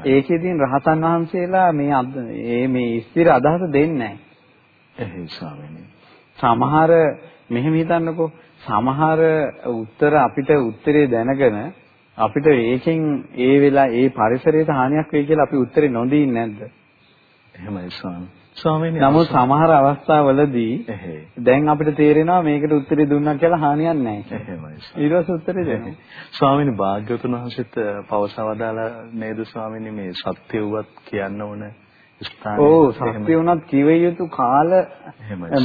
Speaker 2: ඒකෙදීන් රහතන් වහන්සේලා මේ මේ මේ ස්ථිර අදහස දෙන්නේ
Speaker 1: නැහැ.
Speaker 2: සමහර මෙහෙම හිතන්නකෝ සමහර උත්තර අපිට උත්තරේ දැනගෙන අපිට ඒකෙන් ඒ වෙලා ඒ පරිසරයට හානියක් වෙයි කියලා අපි උත්තරේ නොදී නැද්ද?
Speaker 1: එහෙමයි ස්වාමී. ස්වාමීනි
Speaker 2: නමුත් සමහර අවස්ථාවලදී දැන් අපිට තේරෙනවා මේකට උත්තරේ දුන්නා කියලා හානියක් නැහැ.
Speaker 1: එහෙමයි.
Speaker 2: ඊට පස්සේ උත්තරේ දෙනවා.
Speaker 1: ස්වාමීනි භාග්‍යවතුන් වහන්සේත් පවසවදාලා නේද ස්වාමීනි මේ සත්‍ය වුවත් කියන්න ඕන
Speaker 2: ස්ථානය. ඔව් සත්‍ය වුණත් කිව යුතු කාල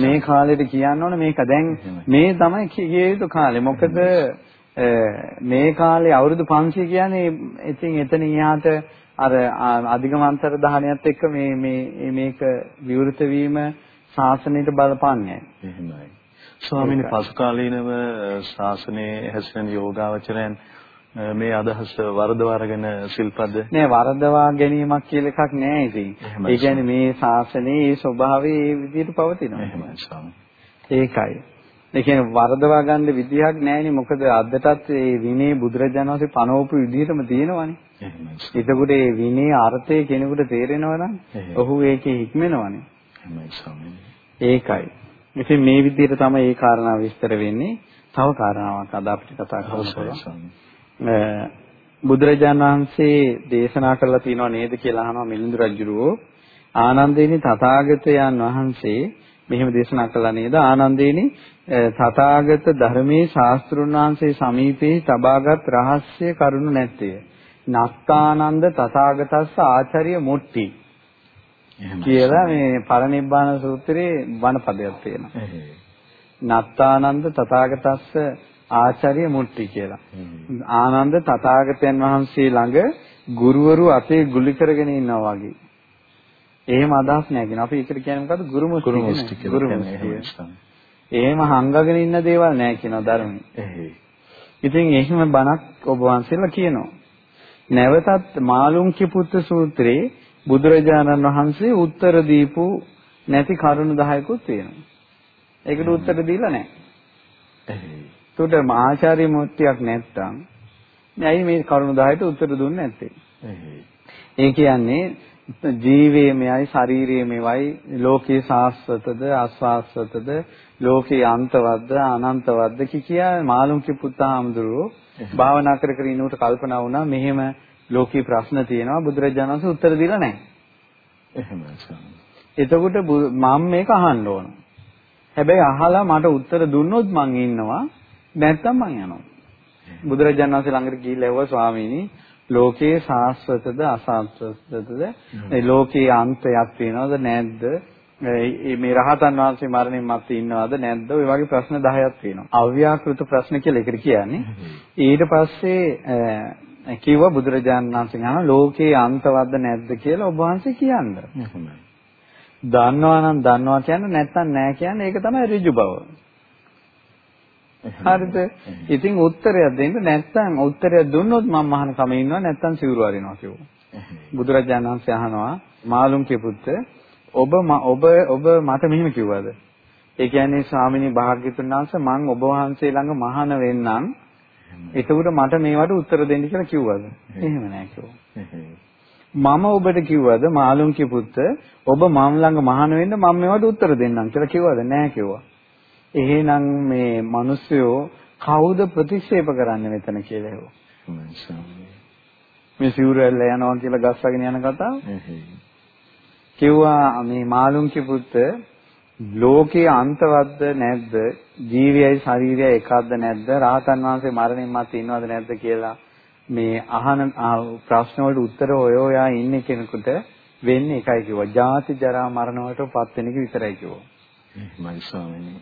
Speaker 2: මේ කාලෙට කියන්න ඕන මේක දැන් මේ තමයි කිය යුතු කාලේ. මොකද මේ කාලේ අවුරුදු 500 කියන්නේ ඉතින් එතන ඉහාට අර අධිගමන්තර දහනයත් එක්ක මේ මේ මේක විවෘත වීම ශාසනයට බලපාන්නේ
Speaker 1: එහෙමයි. ස්වාමීනි පසු කාලීනව ශාසනයේ හැසිරෙන යෝගාවචරයන් මේ අදහස වරදවා අරගෙන සිල්පද
Speaker 2: නෑ වරදවා ගැනීමක් කියලා එකක් නෑ ඉතින්. ඒ කියන්නේ මේ ශාසනයේ ස්වභාවය ඒ විදිහට පවතිනවා.
Speaker 1: එහෙමයි ස්වාමී.
Speaker 2: ඒකයි. ඒ කියන්නේ වරදවා ගන්න විදිහක් නෑනේ මොකද අදටත් මේ විනය බුදුරජාණන් වහන්සේ පනවපු විදිහටම තියෙනවනේ. එතකොට මේ විනී අර්ථය කෙනෙකුට තේරෙනවා ඔහු ඒකේ හික්මෙනවනේ. ඒකයි. ඉතින් මේ විදිහට තමයි මේ කාරණා විස්තර වෙන්නේ. තව කාරණාවක් අද අපිට කතා කරන්න බුදුරජාණන් වහන්සේ දේශනා කරලා තියෙනව නේද කියලා අහනවා මිලිඳු රජුරෝ. ආනන්දේනි තථාගතයන් වහන්සේ මෙහෙම දේශනා කළා නේද? ආනන්දේනි තථාගත ධර්මයේ ශාස්ත්‍රුන් වහන්සේ සමීපේ තබාගත් රහස්‍ය කරුණු නැත්තේ නත්තානන්ද තථාගතස්ස ආචාර්ය මුට්ටි කියලා මේ පරනිබ්බාන සූත්‍රයේ වනපදයක් තියෙනවා. නත්තානන්ද තථාගතස්ස ආචාර්ය මුට්ටි කියලා. ආනන්ද තථාගතයන් වහන්සේ ළඟ ගුරුවරු අතේ ගුලි කරගෙන ඉන්නවා වගේ. එහෙම අදහස් නැහැ කියන. අපි ඒකට කියන්නේ මොකද්ද? ගුරු මුස්ති කියලා. එහෙම හංගගෙන ඉන්න දේවල් නැහැ කියනවා ධර්මයේ. ඉතින් එහෙම බණක් ඔබ වහන්සේලා කියනවා. නැවතත් මාළුන්ගේ පුත්‍ර සූත්‍රයේ බුදුරජාණන් වහන්සේ උත්තර දීපු නැති කරුණු 10කුත් තියෙනවා. ඒකට උත්තර දීලා නැහැ. ඒකට ආචාර්ය මොට්ටියක් නැත්තම් ඇයි මේ කරුණු 10ට උත්තර දුන්නේ නැත්තේ? ඒ කියන්නේ ජීවයේ මෙයයි ශරීරයේ මෙවයි ලෝකේ සාස්වතද අස්වාස්වතද ලෝකේ අන්තවත්ද අනන්තවත්ද කියා මාළුන්ගේ පුත්තාමඳුරෝ භාවනා කර කර ඉන්නකොට කල්පනා වුණා මෙහෙම ලෝකේ ප්‍රශ්න තියෙනවා බුදුරජාණන් වහන්සේ උත්තර දීලා නැහැ.
Speaker 1: එහෙමයි.
Speaker 2: එතකොට මම මේක අහන්න ඕන. හැබැයි අහලා මට උත්තර දුන්නොත් මං ඉන්නවා නැත්තම් මං යනවා. බුදුරජාණන් වහන්සේ ළඟට ගිහිල්ලා ඇහුවා ස්වාමීනි ලෝකේ සාස්වතද අසාස්වතද ලෝකේ අන්තයක් තියෙනවද නැද්ද මේ රහතන් වහන්සේ මරණින් මත්තේ ඉන්නවද නැද්ද? ඔය වගේ ප්‍රශ්න 10ක් තියෙනවා. අව්‍යාකෘත ප්‍රශ්න කියලා එකට කියන්නේ. ඊට පස්සේ කිව්වා බුදුරජාණන් වහන්සේ අහන ලෝකේ අන්තවත්ද නැද්ද කියලා ඔබ වහන්සේ කියන්න. දන්නවා නම් දන්නවා කියන්නේ නැත්නම් නැහැ කියන්නේ ඒක තමයි ඍජු බව. හරිද? ඉතින් උත්තරයක් දෙන්න නැත්නම් උත්තරයක් දුන්නොත් මම අහන කම ඉන්නවා නැත්නම් සිවුරු අරිනවා කිව්වා. බුදුරජාණන් වහන්සේ අහනවා මාළුන්ගේ පුත්ත ඔබ ඔබ ඔබ මට මෙහෙම කිව්වද? ඒ කියන්නේ ස්වාමිනී භාග්‍යතුන් වහන්සේ මං ඔබ වහන්සේ ළඟ මහාන වෙන්නම්. එතකොට මට මේවට උත්තර දෙන්න කියලා කිව්වද? එහෙම නෑ කිව්වා. මම ඔබට කිව්වද මාළුන්ගේ පුත්ත ඔබ මම ළඟ මහාන වෙන්න මම මේවට උත්තර දෙන්නම් කියලා කිව්වද? නෑ කිව්වා. එහෙනම් මේ මිනිස්සුયો කවුද ප්‍රතික්ෂේප කරන්නේ මෙතන කියලා හෙව්වා. මේ සිවුරැල්ල යනවා කියලා ගස්සගෙන යන කතාව. කිව්වා මේ මාළුන්ගේ පුත් ලෝකයේ අන්තවත්ද නැද්ද? ජීවයයි ශරීරයයි එකක්ද නැද්ද? රහතන් වහන්සේ මරණින් මත්තේ ඉන්නවද නැද්ද කියලා මේ අහන ප්‍රශ්න වලට උත්තර හොය හොයා ඉන්නේ කෙනෙකුට වෙන්නේ එකයි කිව්වා. ජාති ජරා මරණ වලට පත් වෙන එක විතරයි කිව්වා.
Speaker 1: එහෙමයි ස්වාමීනි.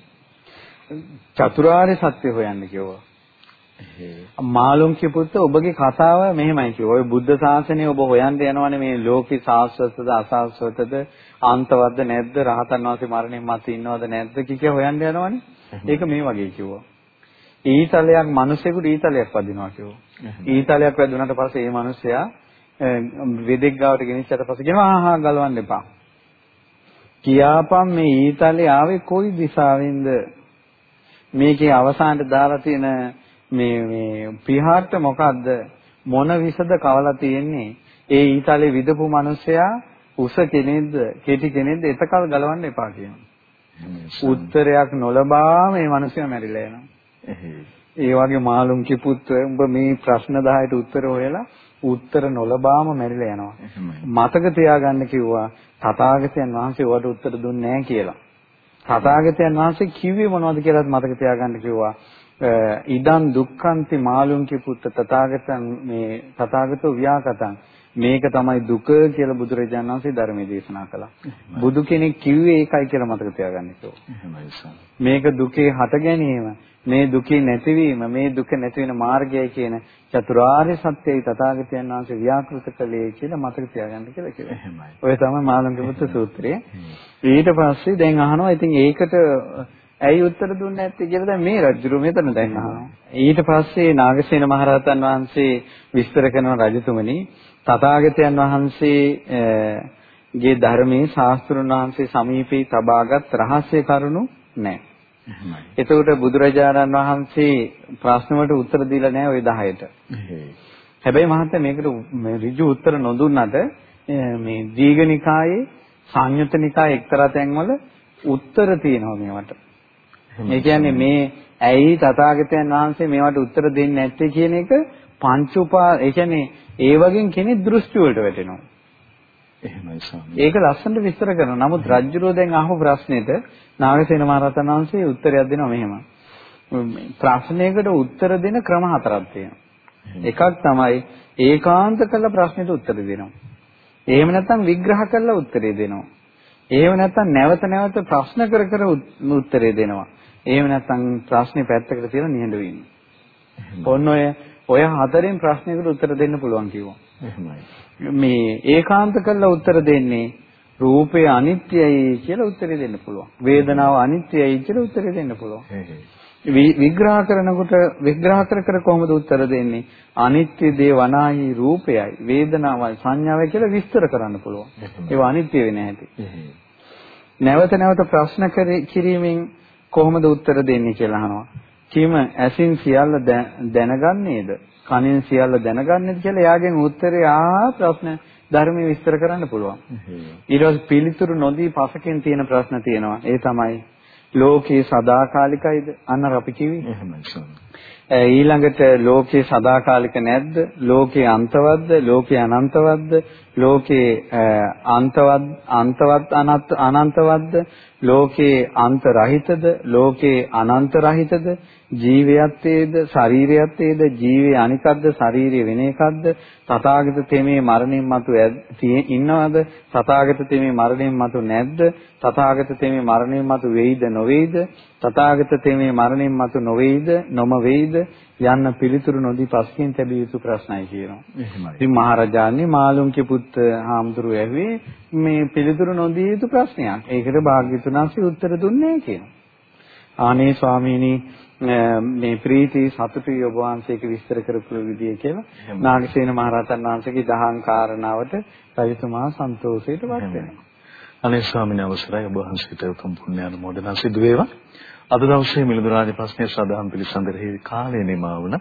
Speaker 2: චතුරාර්ය සත්‍ය හොයන්න කිව්වා. මාළුන්ගේ පුත්ත ඔබගේ කතාව මෙහෙමයි කිව්වා. ඔය බුද්ධ ශාසනය ඔබ හොයන්න යනවනේ මේ ලෝකේ සාස්වතද අසාස්වතද අන්තවත්ද නැද්ද රහතන් වහන්සේ මරණයන් මත ඉන්නවද නැද්ද කික හොයන්න යනවනේ. ඒක මේ වගේ කිව්වා. ඊතලයක් මිනිසෙකුට ඊතලයක් වදිනවා කිව්වා. ඊතලයක් වැදුනට පස්සේ මේ මිනිසයා වෙදෙක් ගාවට ගෙනිච්චට පස්සේ කියනවා ආහා ගලවන්න එපා. කියාපම් මේ ඊතලේ ආවේ කොයි දිශාවෙන්ද? මේකේ අවසානට දාලා තියෙන මේ මේ පිහාරට මොකද්ද? මොන විසද කවලා තියෙන්නේ? ඒ ඊතලේ විදපු මිනිසයා උස කෙනෙක්ද කෙටි කෙනෙක්ද? එතකල් ගලවන්න එපා කියනවා. උත්තරයක් නොලබා මේ මිනිසයා මැරිලා යනවා. ඒ වගේ මාළුම් කිපුත් උඹ මේ ප්‍රශ්න 10ට උත්තර හොයලා උත්තර නොලබාම මැරිලා යනවා. මතක තියාගන්න කිව්වා තථාගතයන් වහන්සේ ඔයාලට උත්තර දුන්නේ නැහැ කියලා. තථාගතයන් වහන්සේ කිව්වේ මොනවද කියලාත් මතක තියාගන්න කිව්වා ඉදන් දුක්ඛන්ති මාළුන්ගේ පුත්ත තථාගතයන් මේ තථාගතෝ ව්‍යාකතං මේක තමයි දුක කියලා බුදුරජාණන් වහන්සේ ධර්මයේ දේශනා කළා. බුදු කෙනෙක් කිව්වේ ඒකයි කියලා මතක තියාගන්න මේක දුකේ හට ගැනීම, මේ දුකේ නැතිවීම, මේ දුක නැති වෙන මාර්ගයයි කියන චතුරාර්ය සත්‍යයි තථාගතයන් වහන්සේ ව්‍යාකෘත කළේ කියලා මතක තියාගන්න කියලා කිව්වා. ඔය තමයි මාළුන්ගේ පුත්ත සූත්‍රය. ඊට පස්සේ දැන් අහනවා ඉතින් ඒකට ඇයි උත්තර දුන්නේ නැත්තේ කියලා දැන් මේ රජුරු මෙතන දැන්. ඊට පස්සේ නාගසේන මහරහතන් වහන්සේ විස්තර කරන රජතුමනි තථාගතයන් වහන්සේ ගේ ධර්මයේ ශාස්ත්‍රුන් වහන්සේ සමීපේ තබාගත් රහස්‍ය කරුණු නැහැ. එතකොට බුදුරජාණන් වහන්සේ ප්‍රශ්න වලට උත්තර දීලා නැහැ ওই 10ට. හැබැයි මහත්තයා මේකට ඍජු උත්තර නොදුන්නට මේ දීඝනිකායේ සංයුතනිකායේ එක්තරා තැන්වල උත්තර තියෙනවා මේවට. ඒ කියන්නේ මේ ඇයි තථාගතයන් වහන්සේ මේවට උත්තර දෙන්නේ නැත්තේ කියන එක පංච උපා ඒ කියන්නේ ඒ වගේ කෙනෙක් දෘෂ්ටි වලට වැටෙනවා.
Speaker 1: එහෙමයි ස්වාමී.
Speaker 2: ඒක ලස්සනට විස්තර කරනවා. නමුත් රජුරෝ දැන් අහපු ප්‍රශ්නෙට නාගසේන මහරහතන් වහන්සේ උත්තරයක් දෙනවා මෙහෙම. ප්‍රශ්නයකට උත්තර දෙන ක්‍රම හතරක්. එකක් තමයි ඒකාන්ත කළ ප්‍රශ්නෙට උත්තර දෙනවා. එහෙම නැත්නම් විග්‍රහ කරලා උත්තරේ දෙනවා. එහෙම නැත්නම් නැවත නැවත ප්‍රශ්න කර කර උත්තරේ දෙනවා. එහෙම නැත්නම් ප්‍රශ්නේ පැත්තකට තියලා නිහඬව ඉන්න. ඔන්න ඔය ඔය හතරෙන් ප්‍රශ්නයකට උත්තර දෙන්න පුළුවන් කිව්වා.
Speaker 1: එහෙමයි.
Speaker 2: මේ ඒකාන්ත කරලා උත්තර දෙන්නේ රූපය අනිත්‍යයි කියලා උත්තරේ දෙන්න පුළුවන්. වේදනාව අනිත්‍යයි කියලා උත්තරේ දෙන්න පුළුවන්. විග්‍රහ කරනකොට විග්‍රහ කර කර කොහොමද උත්තර දෙන්නේ? අනිත්‍ය දේ වනාහි රූපයයි වේදනාවයි සංඥාවයි කියලා විස්තර කරන්න පුළුවන්. ඒවා අනිත්‍ය වෙන්නේ නැහැටි. නැවත නැවත ප්‍රශ්න කිරීමෙන් කොහොමද උත්තර දෙන්නේ කියලා අහනවා. කිම ඇසින් සියල්ල දැනගන්නේද? කනෙන් සියල්ල දැනගන්නේද කියලා එයාගෙන් උත්තරේ ආ ප්‍රශ්න ධර්මයේ විස්තර කරන්න පුළුවන්. ඊට පස්සේ පිළිතුරු නොදී පසකින් තියෙන ප්‍රශ්න තියෙනවා. ඒ තමයි ලෝකේ සදාකාලිකයිද? අන්න අපි කිව්වේ. ඊළඟට ලෝකේ සදාකාලික නැද්ද? ලෝකේ අන්තවත්ද? ලෝකේ අනන්තවත්ද? ලෝකේ අන්තවත් අන්තවත් අනත් අනන්තවත්ද? ලෝකේ අන්ත රහිතද? ලෝකේ අනන්ත රහිතද? ජීවයත්තේද? ශරීරයත්තේද? ජීවේ අනිකක්ද? ශරීරය වෙන එකක්ද? තථාගත තෙමේ මරණින් මතු ඉන්නවද? තථාගත තෙමේ මරණින් මතු නැද්ද? තථාගත තෙමේ මරණින් මතු වෙයිද නොවේද? තථාගත තෙමේ මරණින් මතු නොවේද? නොම වේද? යන්න පිළිතුරු නොදී පස්කින් තැබිය යුතු ප්‍රශ්නයි කියනවා. ඉතින් මහරජාණන් මාළුන්ගේ පුත් හාමුදුරුව ඇහුවේ මේ පිළිතුරු නොදී යුතු ප්‍රශ්නයක්. ඒකට භාග්‍යතුන් වහන්සේ උත්තර දුන්නේ කියනවා. ආනේ ස්වාමීනි මේ ප්‍රීති සතුටුයි ඔබ වහන්සේක විස්තර කරපු විදිය කියලා නාගසේන මහරහතන් වහන්සේගේ දහම් කාරණාවට රජතුමා සන්තෝෂයට වත් වෙනවා.
Speaker 1: අනේ ස්වාමීන් අවසරයි ඔබ වහන්සේට උතුම් පුණ්‍ය අනුමෝදනා සිදු වේවා. අද දවසේ මිලිඳු රාජ ප්‍රශ්නයේ සදාම් පිළිසඳරෙහි කාලය නිමා වුණා.